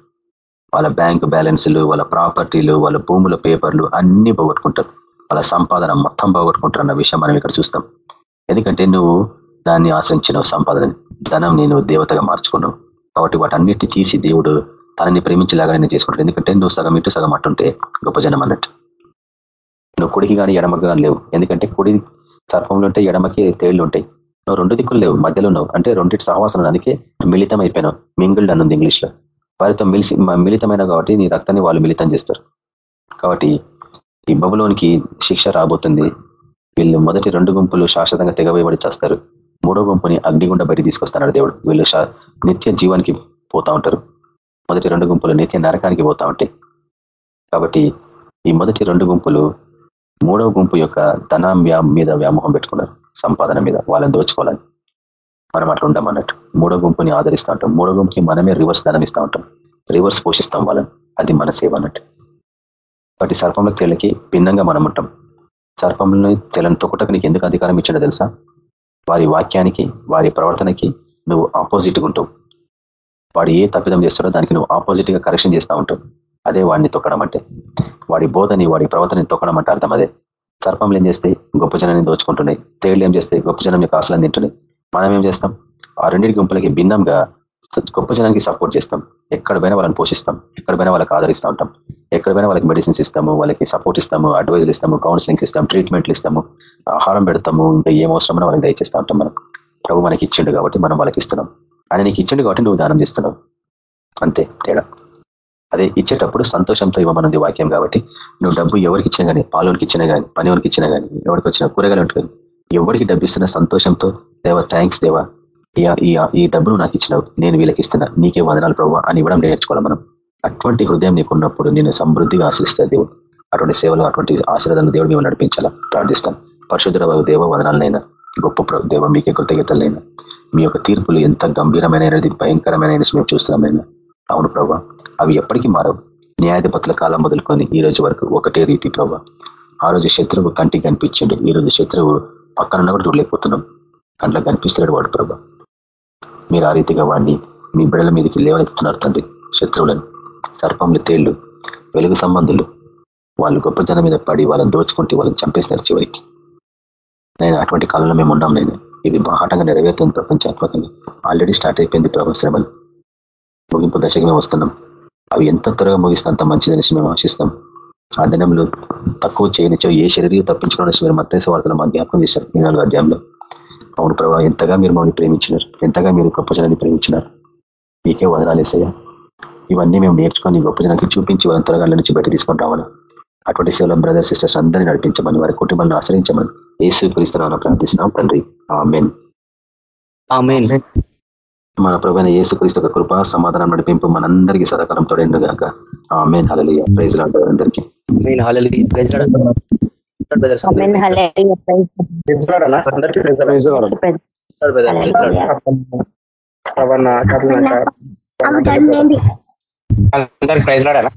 వాళ్ళ బ్యాంక్ బ్యాలెన్స్లు వాళ్ళ ప్రాపర్టీలు వాళ్ళ భూముల పేపర్లు అన్ని పోగొట్టుకుంటారు. వాళ్ళ సంపాదన మొత్తం పోగొట్టుకుంటారు అన్న విషయం మనం ఇక్కడ చూస్తాం. ఎందుకంటే నువ్వు దాన్ని ఆశ్రయించినవు సంపాదనని. ధనం నేను దేవతగా మార్చుకున్నావు. కాబట్టి వాటన్నిటి తీసి దేవుడు తనని ప్రేమించేలాగా నేను చేసుకుంటాడు ఎందుకంటే నువ్వు సగం ఇటు సగం అట్టుంటే గొప్ప జనం అన్నట్టు. నువ్వు కుడికి కానీ ఎడమకి కానీ లేవు. ఎందుకంటే కుడి సర్పంలో ఉంటే ఎడమకి తేళ్ళు ఉంటాయి. నువ్వు రెండు దిక్కులు లేవు. మధ్యలో ఉన్నావు. అంటే రెండింటి సహవాసం అందుకే మిళితం అయిపోయినావు. మింగిల్డ్ అనుంది ఇంగ్లీష్లో వారితో మిలిసి మిళితమైన కాబట్టి నీ రక్తాన్ని వాళ్ళు మిళితం చేస్తారు. కాబట్టి ఈ బబులోనికి శిక్ష రాబోతుంది. వీళ్ళు మొదటి రెండు గుంపులు శాశ్వతంగా తెగవేయబడి చేస్తారు. మూడో గుంపుని అగ్నిగుండ బయట తీసుకొస్తున్నాడు దేవుడు. వీళ్ళు నిత్య జీవానికి పోతా ఉంటారు. మొదటి రెండు గుంపులు నిత్య నరకానికి పోతా ఉంటాయి కాబట్టి ఈ మొదటి రెండు గుంపులు మూడవ గుంపు యొక్క ధనం మీద వ్యామోహం పెట్టుకున్నారు. సంపాదన మీద వాళ్ళని దోచుకోవాలని. మనం అట్లా ఉంటాం అన్నట్టు. మూడో గుంపుని ఆదరిస్తూ ఉంటాం. మూడో గుంపుకి మనమే రివర్స్ ధనం ఇస్తూ ఉంటాం. రివర్స్ పోషిస్తాం వాళ్ళని. అది మన సేవ అన్నట్టు. వాటి సర్పంలో తెలకి భిన్నంగా మనం ఉంటాం. సర్పంలో తెలని తొక్కటకు నీకు ఎందుకు అధికారం ఇచ్చాడో తెలుసా? వారి వాక్యానికి వారి ప్రవర్తనకి నువ్వు ఆపోజిట్గా ఉంటావు. వాడు ఏ తప్పిదం చేస్తాడో దానికి నువ్వు ఆపోజిట్గా కరెక్షన్ చేస్తూ ఉంటావు. అదే వాడిని తొక్కడం అంటే. వాడి బోధని వాడి ప్రవర్తనని తొక్కడం అంటే అర్థం అదే. సర్పంలు ఏం చేస్తే గొప్ప జనాన్ని దోచుకుంటున్నాయి. తేళ్ళు ఏం చేస్తే గొప్ప జనం యొక్క ఆశలను తింటున్నాయి. మనం ఏం చేస్తాం? ఆ రెండింటి గుంపులకి భిన్నంగా గొప్ప జనానికి సపోర్ట్ చేస్తాం. ఎక్కడ పోయినా వాళ్ళని పోషిస్తాం. ఎక్కడ పోయినా వాళ్ళకి ఆదరిస్తూ ఉంటాం ఎక్కడ పోయినా వాళ్ళకి మెడిసిన్స్ ఇస్తాము వాళ్ళకి సపోర్ట్ ఇస్తాము అడ్వైజులు ఇస్తాము కౌన్సిలింగ్స్ ఇస్తాం ట్రీట్మెంట్లు ఇస్తాము ఆహారం పెడతాము ఇంకా ఏం అవసరమో వాళ్ళకి దయచేస్తూ ఉంటాం మనం. ప్రభు మనకి ఇచ్చిండు కాబట్టి మనం వాళ్ళకి ఇస్తున్నాం. ఆయన నీకు ఇచ్చిండు కాబట్టి నువ్వు దానం చేస్తున్నావు. అంతే తేడా. అదే ఇచ్చేటప్పుడు సంతోషంతో ఇవ్వమనుంది వాక్యం కాబట్టి నువ్వు డబ్బు ఎవరికి ఇచ్చినా కానీ పాలోనికి ఇచ్చినా కానీ పనివానికి ఇచ్చినా కానీ ఎవరికి వచ్చినా కూరగాయలు ఉంటుంది ఎవరికి డబ్బు ఇస్తున్నా సంతోషంతో దేవా థ్యాంక్స్ దేవా ఈ- ఈ ఈ డబ్బును నాకు ఇచ్చినావు నేను వీళ్ళకి ఇస్తున్నా నీకే వందనాలు ప్రభావ అని ఇవ్వడం నేర్చుకోవాలి మనం. అటువంటి హృదయం నీకు ఉన్నప్పుడు నేను సమృద్ధిగా ఆశ్రయిస్తాను దేవుడు. అటువంటి సేవలు అటువంటి ఆశీర్వాదాలు దేవుడు మేము నడిపించాలా? ప్రార్థిస్తాను పరిశుద్ధ దేవ వదనాలనైనా గొప్ప దేవ మీకే కృతజ్ఞతలైనా మీ యొక్క తీర్పులు ఎంత గంభీరమైనది భయంకరమైన మేము చూస్తున్నామైనా అవును ప్రభా. అవి ఎప్పటికీ మారవు. న్యాయాధిపతుల కాలం మొదలుకొని ఈ రోజు వరకు ఒకటే రీతి ప్రభా. ఆ రోజు శత్రువు కంటికి కనిపించండు. ఈ రోజు శత్రువు పక్కన కూడా చూడలేకపోతున్నాం. కంట్లో కనిపిస్తున్నాడు వాడు ప్రభా. మీరు ఆ రీతిగా వాడిని మీ బిడల మీదకి లేవనెత్తున్నారు తండ్రి శత్రువులను. సర్పంలు తేళ్ళు వెలుగు సంబంధులు. వాళ్ళు గొప్ప జనం మీద పడి వాళ్ళని దోచుకుంటే వాళ్ళని చంపేసినారు చివరికి. నేను అటువంటి కాలంలో మేము ఉన్నాం నేను. ఇది బాహాటంగా నెరవేరుతుంది. ప్రపంచాత్మకంగా ఆల్రెడీ స్టార్ట్ అయిపోయింది ప్రభు శ్రమలు. ముగింపు దశకు మేము వస్తున్నాం. అవి ఎంత త్వరగా ముగిస్తే అంత మంచిదనేసి మేము ఆశిస్తాం ఆ దినంలో తక్కువ చేయనిచ్చో ఏ శరీరం తప్పించుకోవడం మీరు మత్తేస వార్తలు మా జ్ఞాపకం చేశారు. నాలుగు అధ్యాయంలో. అవును ప్రభావ ఎంతగా మీరు మమ్మల్ని ప్రేమించినారు ఎంతగా మీరు గొప్ప జనాన్ని ప్రేమించినారు. మీకే వదనాలు ఇవన్నీ మేము నేర్చుకొని గొప్ప జనానికి చూపించి వాళ్ళ త్వరగా నుంచి బయట తీసుకొని రావాలి. అటువంటి సేవల బ్రదర్ సిస్టర్స్ అందరినీ నడిపించమని వారి కుటుంబాలను ఆశ్రయించమని ఏసు క్రీస్తున్నా ప్రార్థిస్తున్నాం తండ్రి. ఆమెన్. ఆమేన్. మన ప్రభుత్వ యేసు క్రీస్తు యొక్క కృప సమాధానం నడిపింపు మనందరికీ సదాకాలం తోడైండు గాక. ఆమెన్. హల్లెలూయా. ప్రైజ్ అందరికీ. Amen. Hallelujah. Praise Lord brothers amen. Hallelujah. Praise అందరికీ praise Lord. Praise brother. Praise Lord hallelujah రవణ కరుణ ఆమె గండి అందరికి ప్రైజ్ లాడాలా